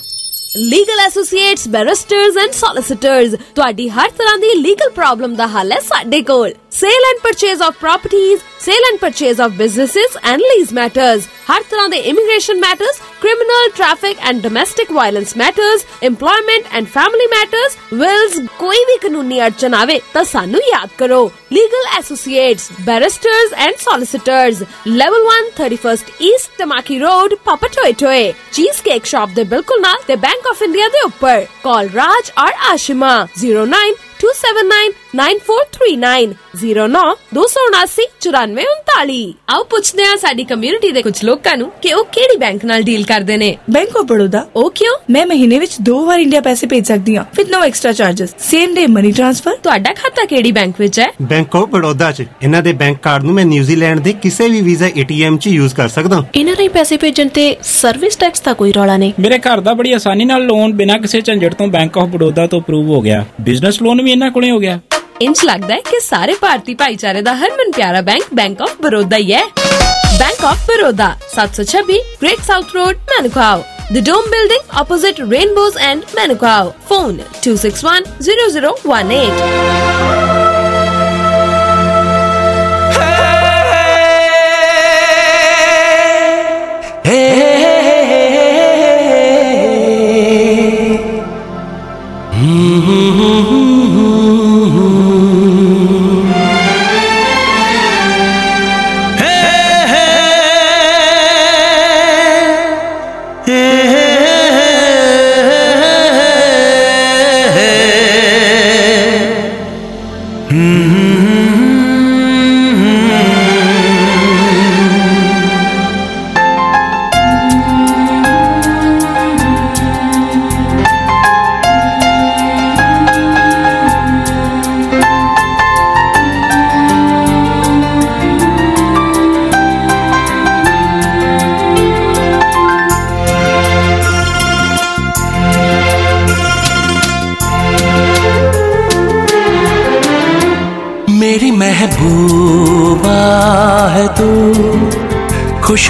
S16: Legal associates barristers and solicitors ਤੁਹਾਡੀ ਹਰ ਤਰ੍ਹਾਂ ਦੀ ਲੀਗਲ ਪ੍ਰੋਬਲਮ ਦਾ ਹੱਲ ਹੈ ਸਾਡੇ ਕੋਲ। Sale and purchase of ਪ੍ਰਾਪਰਟੀਆਂ sale and purchase of businesses and lease matters ਹਰ ਤਰ੍ਹਾਂ ਦੇ immigration matters criminal traffic and domestic violence matters EMPLOYMENT and family matters wills ਕੋਈ ਵੀ ਕਾਨੂੰਨੀ ਅੜਚਨ ਆਵੇ ਤਾਂ ਸਾਨੂੰ ਯਾਦ ਕਰੋ Legal Associates barristers and solicitors level 1 31st East Tamaki Road Papatoetoe ਚੀਜ਼ ਕੇਕ ਸ਼ਾਪ ਦੇ ਬਿਲਕੁਲ ਨਾਲ ਤੇ ਬੈਂਕ ਆਫ ਇੰਡੀਆ ਦੇ ਉੱਪਰ ਕਾਲ ਰਾਜ ਔਰ ਆਸ਼ਿਮਾ 09 2799439 09 279 9439 ਆਓ ਪੁੱਛਦੇ ਹਾਂ ਸਾਡੀ ਕਮਿਊਨਿਟੀ ਦੇ ਕੁਝ ਲੋਕਾਂ ਨੂੰ ਕਿ ਉਹ ਕਿਹੜੀ ਬੈਂਕ ਨਾਲ ਡੀਲ ਕਰਦੇ ਨੇ।
S32: ਬੈਂਕ ਆਫ ਬੜੌਦਾ
S16: ਉਹ ਕਿਉਂ?
S32: ਮੈਂ ਮਹੀਨੇ ਵਿੱਚ ਦੋ ਵਾਰ ਇੰਡੀਆ ਪੈਸੇ ਭੇਜ ਸਕਦੀ ਹਾਂ with no extra charges same day money transfer
S16: ਤੁਹਾਡਾ ਖਾਤਾ ਕਿਹੜੀ ਬੈਂਕ ਵਿੱਚ ਹੈ?
S33: ਬੈਂਕ ਆਫ ਬੜੌਦਾ 'ਚ। ਇਹਨਾਂ ਦੇ ਬੈਂਕ ਕਾਰਡ ਨੂੰ ਮੈਂ ਨਿਊਜ਼ੀਲੈਂਡ ਦੇ ਕਿਸੇ ਵੀ ਵੀਜ਼ਾ ਏਟੀਐਮ 'ਚ ਯੂਜ਼ ਕਰ ਸਕਦਾ
S5: ਇਹਨਾਂ ਰਾਹੀਂ ਪੈਸੇ ਭੇਜਣ ਤੇ ਸਰਵਿਸ ਟੈਕਸ ਦਾ ਕੋਈ ਰੌਲਾ ਨਹੀਂ।
S34: ਮੇਰੇ ਘਰ ਦਾ ਬੜੀ ਆਸਾਨੀ ਨਾਲ ਲੋਨ ਬਿਨਾਂ ਕਿਸੇ ਝੰਜਟ ਤੋਂ ਬੈਂਕ ਆਫ ਬੜੌਦਾ ਤੋਂ ਅਪਰੂਵ ਹੋ ਗਿਆ। ਬਿਜ਼ਨਸ ਲੋਨ ਵੀ ਵੀ ਇਹਨਾਂ ਕੋਲੇ ਹੋ ਗਿਆ
S16: ਇੰਜ ਲੱਗਦਾ ਹੈ ਕਿ ਸਾਰੇ ਭਾਰਤੀ ਭਾਈਚਾਰੇ ਦਾ ਹਰਮਨ ਪਿਆਰਾ ਬੈਂਕ ਬੈਂਕ ਆਫ ਬਰੋਦਾ ਹੀ ਹੈ Bank of Baroda 726 Great South Road Manukau The Dome Building, opposite Rainbows and Manukau. Phone
S35: 261 0018.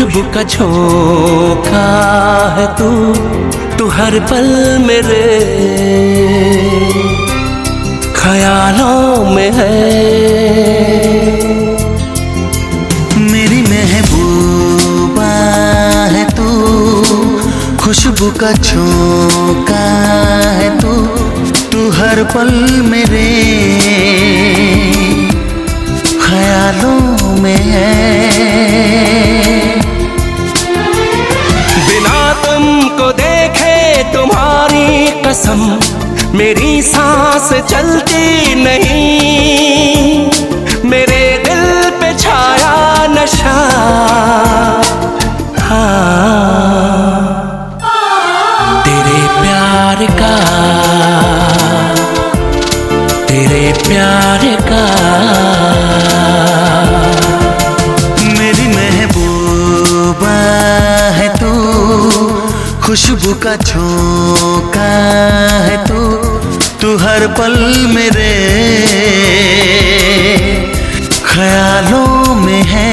S35: खुशबू का झोंका है तू तू हर पल मेरे ख्यालों में है।
S36: मेरी महबूबा है तू, खुशबू
S35: का झोंका है तू तू हर पल मेरे ख्यालों में है। कसम मेरी सांस चलती नहीं। मेरे दिल पे छाया नशा। हाँ। तेरे प्यार का, तेरे प्यार का। खुशबू का झोंका है तू तू हर पल मेरे ख्यालों में है।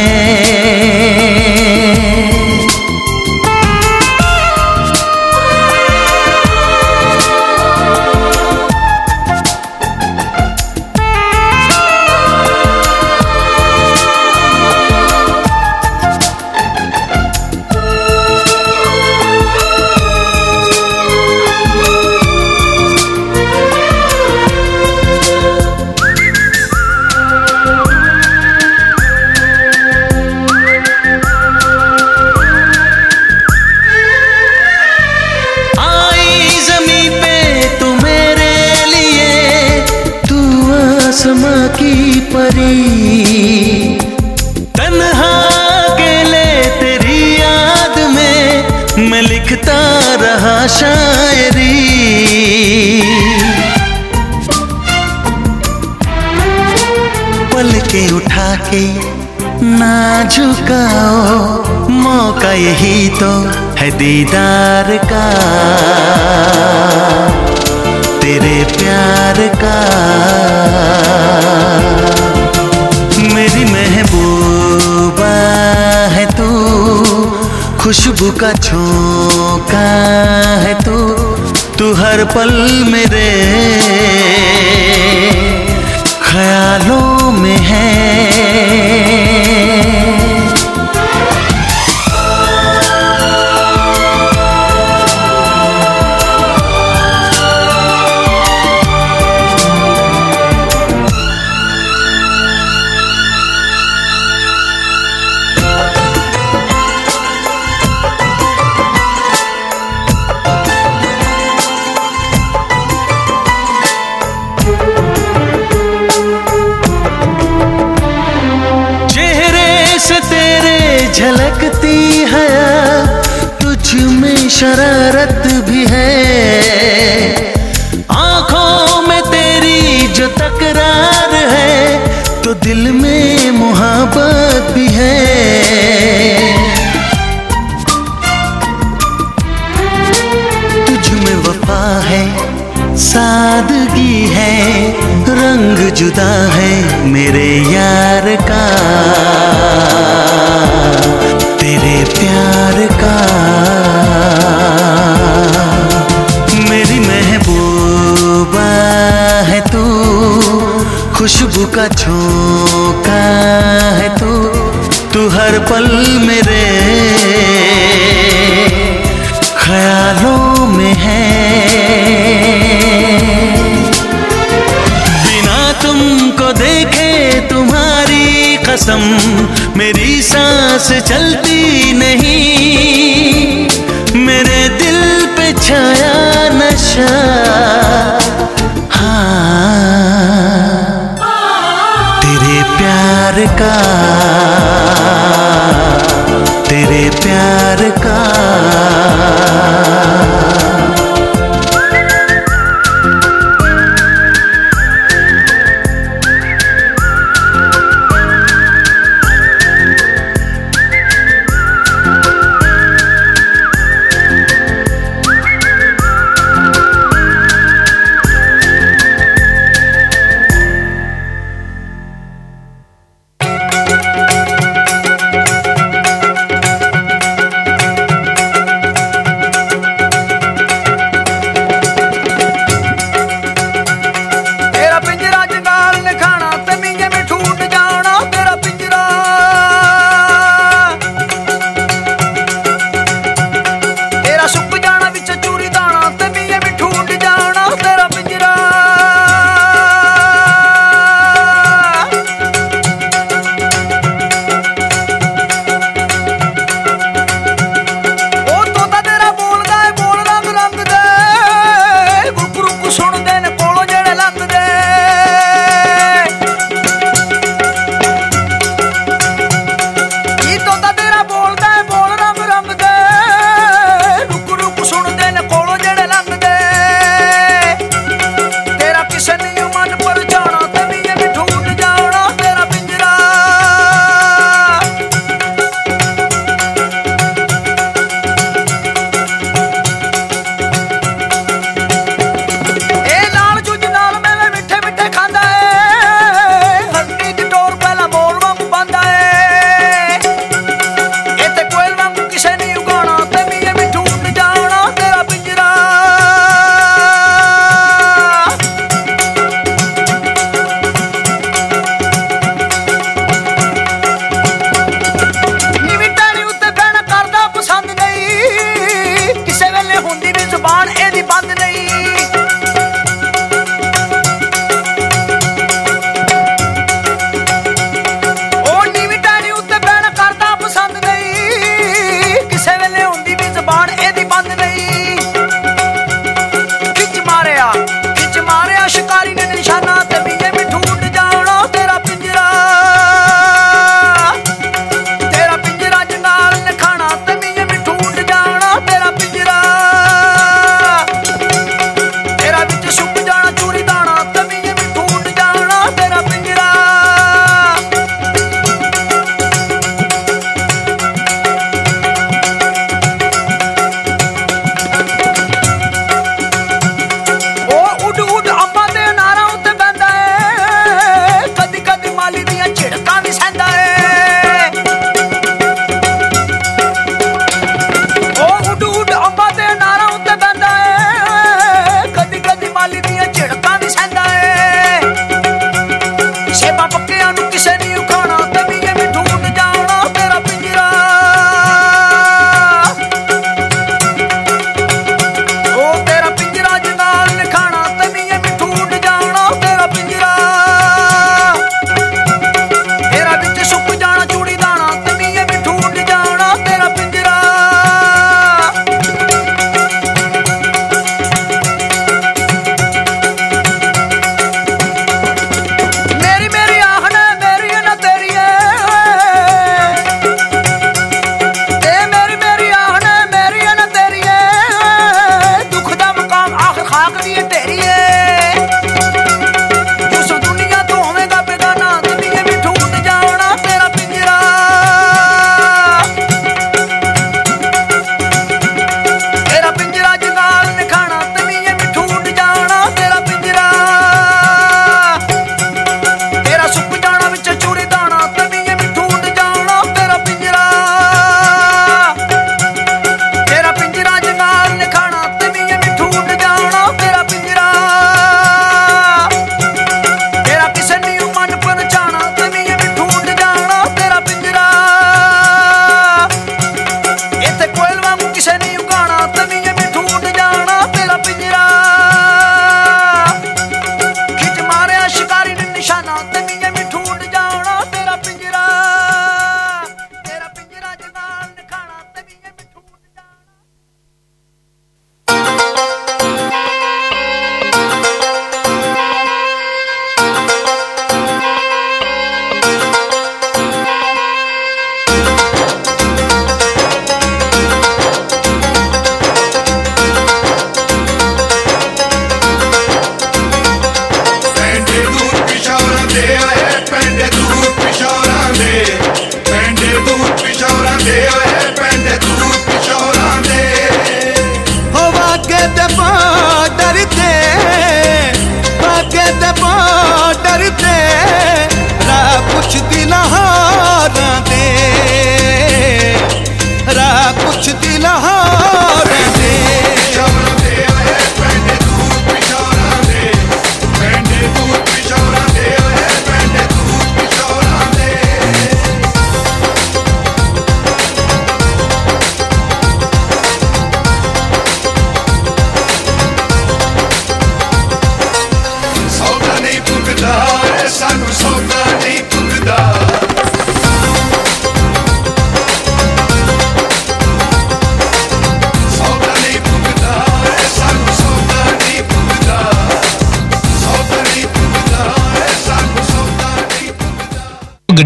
S35: शायरी। पल के उठा के ना झुकाओ, मौका यही तो है दीदार का। तेरे प्यार का। खुशबू का झोंका है तू तू हर पल मेरे ख्यालों में है। शरारत भी है। आँखों में तेरी जो तकरार है तो दिल में मोहब्बत भी है। तुझ में वफा है, सादगी है, रंग जुदा है मेरे खुशबू का झोंका है तू तू हर पल मेरे ख्यालों में है। बिना तुमको देखे तुम्हारी कसम, मेरी सांस चलती नहीं। मेरे दिल पे छाया नशा हाँ। प्यार का तेरे प्यार का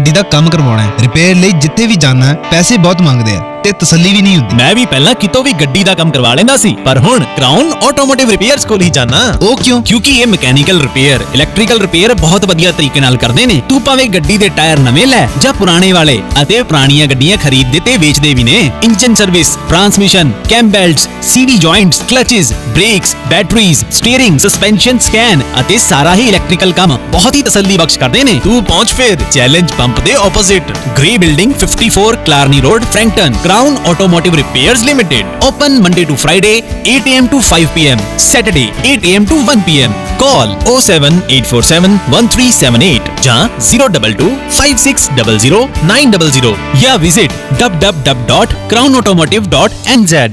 S1: ਗੱਡੀ ਦਾ ਕੰਮ ਕਰਵਾਉਣਾ ਹੈ। ਰਿਪੇਅਰ ਲਈ ਜਿੱਥੇ ਵੀ ਜਾਣਾ ਪੈਸੇ ਬਹੁਤ ਮੰਗਦੇ ਆ। ਤੇ ਤਸੱਲੀ ਵੀ ਨਹੀਂ ਹੁੰਦੀ।
S2: ਮੈਂ ਵੀ ਪਹਿਲਾਂ ਕਿਤੋਂ ਵੀ ਗੱਡੀ ਦਾ ਕੰਮ ਕਰਵਾ ਲੈਂਦਾ ਸੀ ਪਰ ਹੁਣ ਕਰਾਊਨ ਆਟੋਮੋਟਿਵ ਰਿਪੇਅਰਸ ਕੋਲ ਹੀ ਜਾਣਾ
S1: ਉਹ ਕਿਉਂ?
S2: ਕਿਉਂਕਿ ਇਹ ਮਕੈਨੀਕਲ ਰਿਪੇਅਰ ਇਲੈਕਟ੍ਰੀਕਲ ਰਿਪੇਅਰ ਬਹੁਤ ਵਧੀਆ ਤਰੀਕੇ ਨਾਲ ਕਰਦੇ ਨੇ। ਤੂੰ ਭਾਵੇਂ ਗੱਡੀ ਦੇ ਟਾਇਰ ਨਵੇਂ ਲੈ ਜਾਂ ਪੁਰਾਣੇ ਵਾਲੇ ਅਤੇ ਪੁਰਾਣੀਆਂ ਗੱਡੀਆਂ ਖਰੀਦਦੇ ਤੇ ਵੇਚਦੇ ਵੀ ਨੇ। Engine service transmission cam belts CV joints clutches brakes batteries steering suspension scan ਅਤੇ ਸਾਰਾ ਹੀ ਇਲੈਕਟ੍ਰੀਕਲ ਕੰਮ ਬਹੁਤ ਹੀ ਤਸੱਲੀ ਬਖਸ਼ ਕਰਦੇ ਨੇ। ਤੂੰ ਪਹੁੰਚ ਫਿਰ ਚੈਲੰਜ ਪੰਪ ਦੇ opposite grey building 54 Killarney Road Frankton Crown Automotive Repairs Limited open Monday to Friday 8 am to 5 pm saturday 8 am to 1 pm call 078471378 ਜਾਂ 0225600 ਜਾਂ visit www.crownautomotive.nz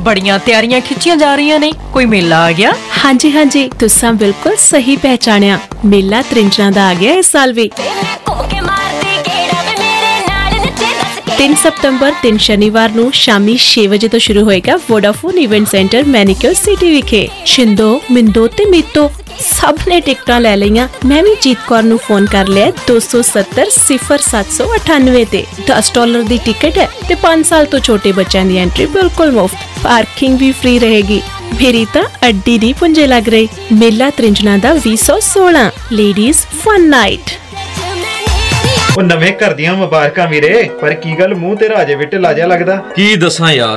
S18: ਬੜੀਆਂ ਤਿਆਰੀਆਂ ਖਿੱਚੀਆਂ ਜਾ ਰਹੀਆਂ ਨੇ ਕੋਈ ਮੇਲਾ ਆ ਗਿਆ
S5: ਹਾਂਜੀ ਹਾਂਜੀ ਤੁਸੀਂ ਬਿਲਕੁਲ ਸਹੀ ਪਹਿਚਾਣਿਆ ਮੇਲਾ ਤ੍ਰਿੰਜਣਾ ਦਾ ਆ ਗਿਆ ਇਸ ਸਾਲ ਵੀ 3 ਸਤੰਬਰ 3 ਸ਼ਨੀਵਾਰ ਨੂੰ ਸ਼ਾਮੀ 6 ਵਜੇ ਤੋਂ ਸ਼ੁਰੂ ਹੋਏਗਾ Vodafone event centre Manukau city ਵਿਖੇ। ਸ਼ਿੰਦੋ, ਮਿੰਦੋ ਤੇ ਮੀਤੋ ਸਭ ਨੇ ਟਿਕਟਾਂ ਲੈ ਲਈਆਂ। ਮੈਂ ਵੀ ਜੀਤ ਕੌਰ ਨੂੰ ਫੋਨ ਕਰ ਲਿਆ 270 0798 ਤੇ। 10 ਡਾਲਰ ਦੀ ਟਿਕਟ ਹੈ ਤੇ 5 ਸਾਲ ਤੋਂ ਛੋਟੇ ਬੱਚਿਆਂ ਦੀ ਐਂਟਰੀ ਬਿਲਕੁਲ ਮੁਫਤ। ਪਾਰਕਿੰਗ ਵੀ ਫ੍ਰੀ ਰਹੇਗੀ। ਮੇਰੀ ਤਾਂ ਅੱਡੀ ਦੀ ਪੁੰਜੇ ਲੱਗ ਰਹੀ। ਮੇਲਾ ਤ੍ਰਿੰਜਣਾ ਦਾ 2016 ਲੇਡੀਜ਼ ਫਨ ਨਾਈਟ
S3: ਉਹ ਨਵੇਂ ਘਰ ਦੀਆਂ ਮੁਬਾਰਕਾਂ ਵੀਰੇ, ਪਰ ਕੀ ਗੱਲ ਮੂੰਹ ਤੇਰਾ ਅਜੇ ਵੀ ਢਿੱਲਾ ਜਿਹਾ ਲੱਗਦਾ?
S37: ਕੀ ਦੱਸਾਂ ਯਾਰ?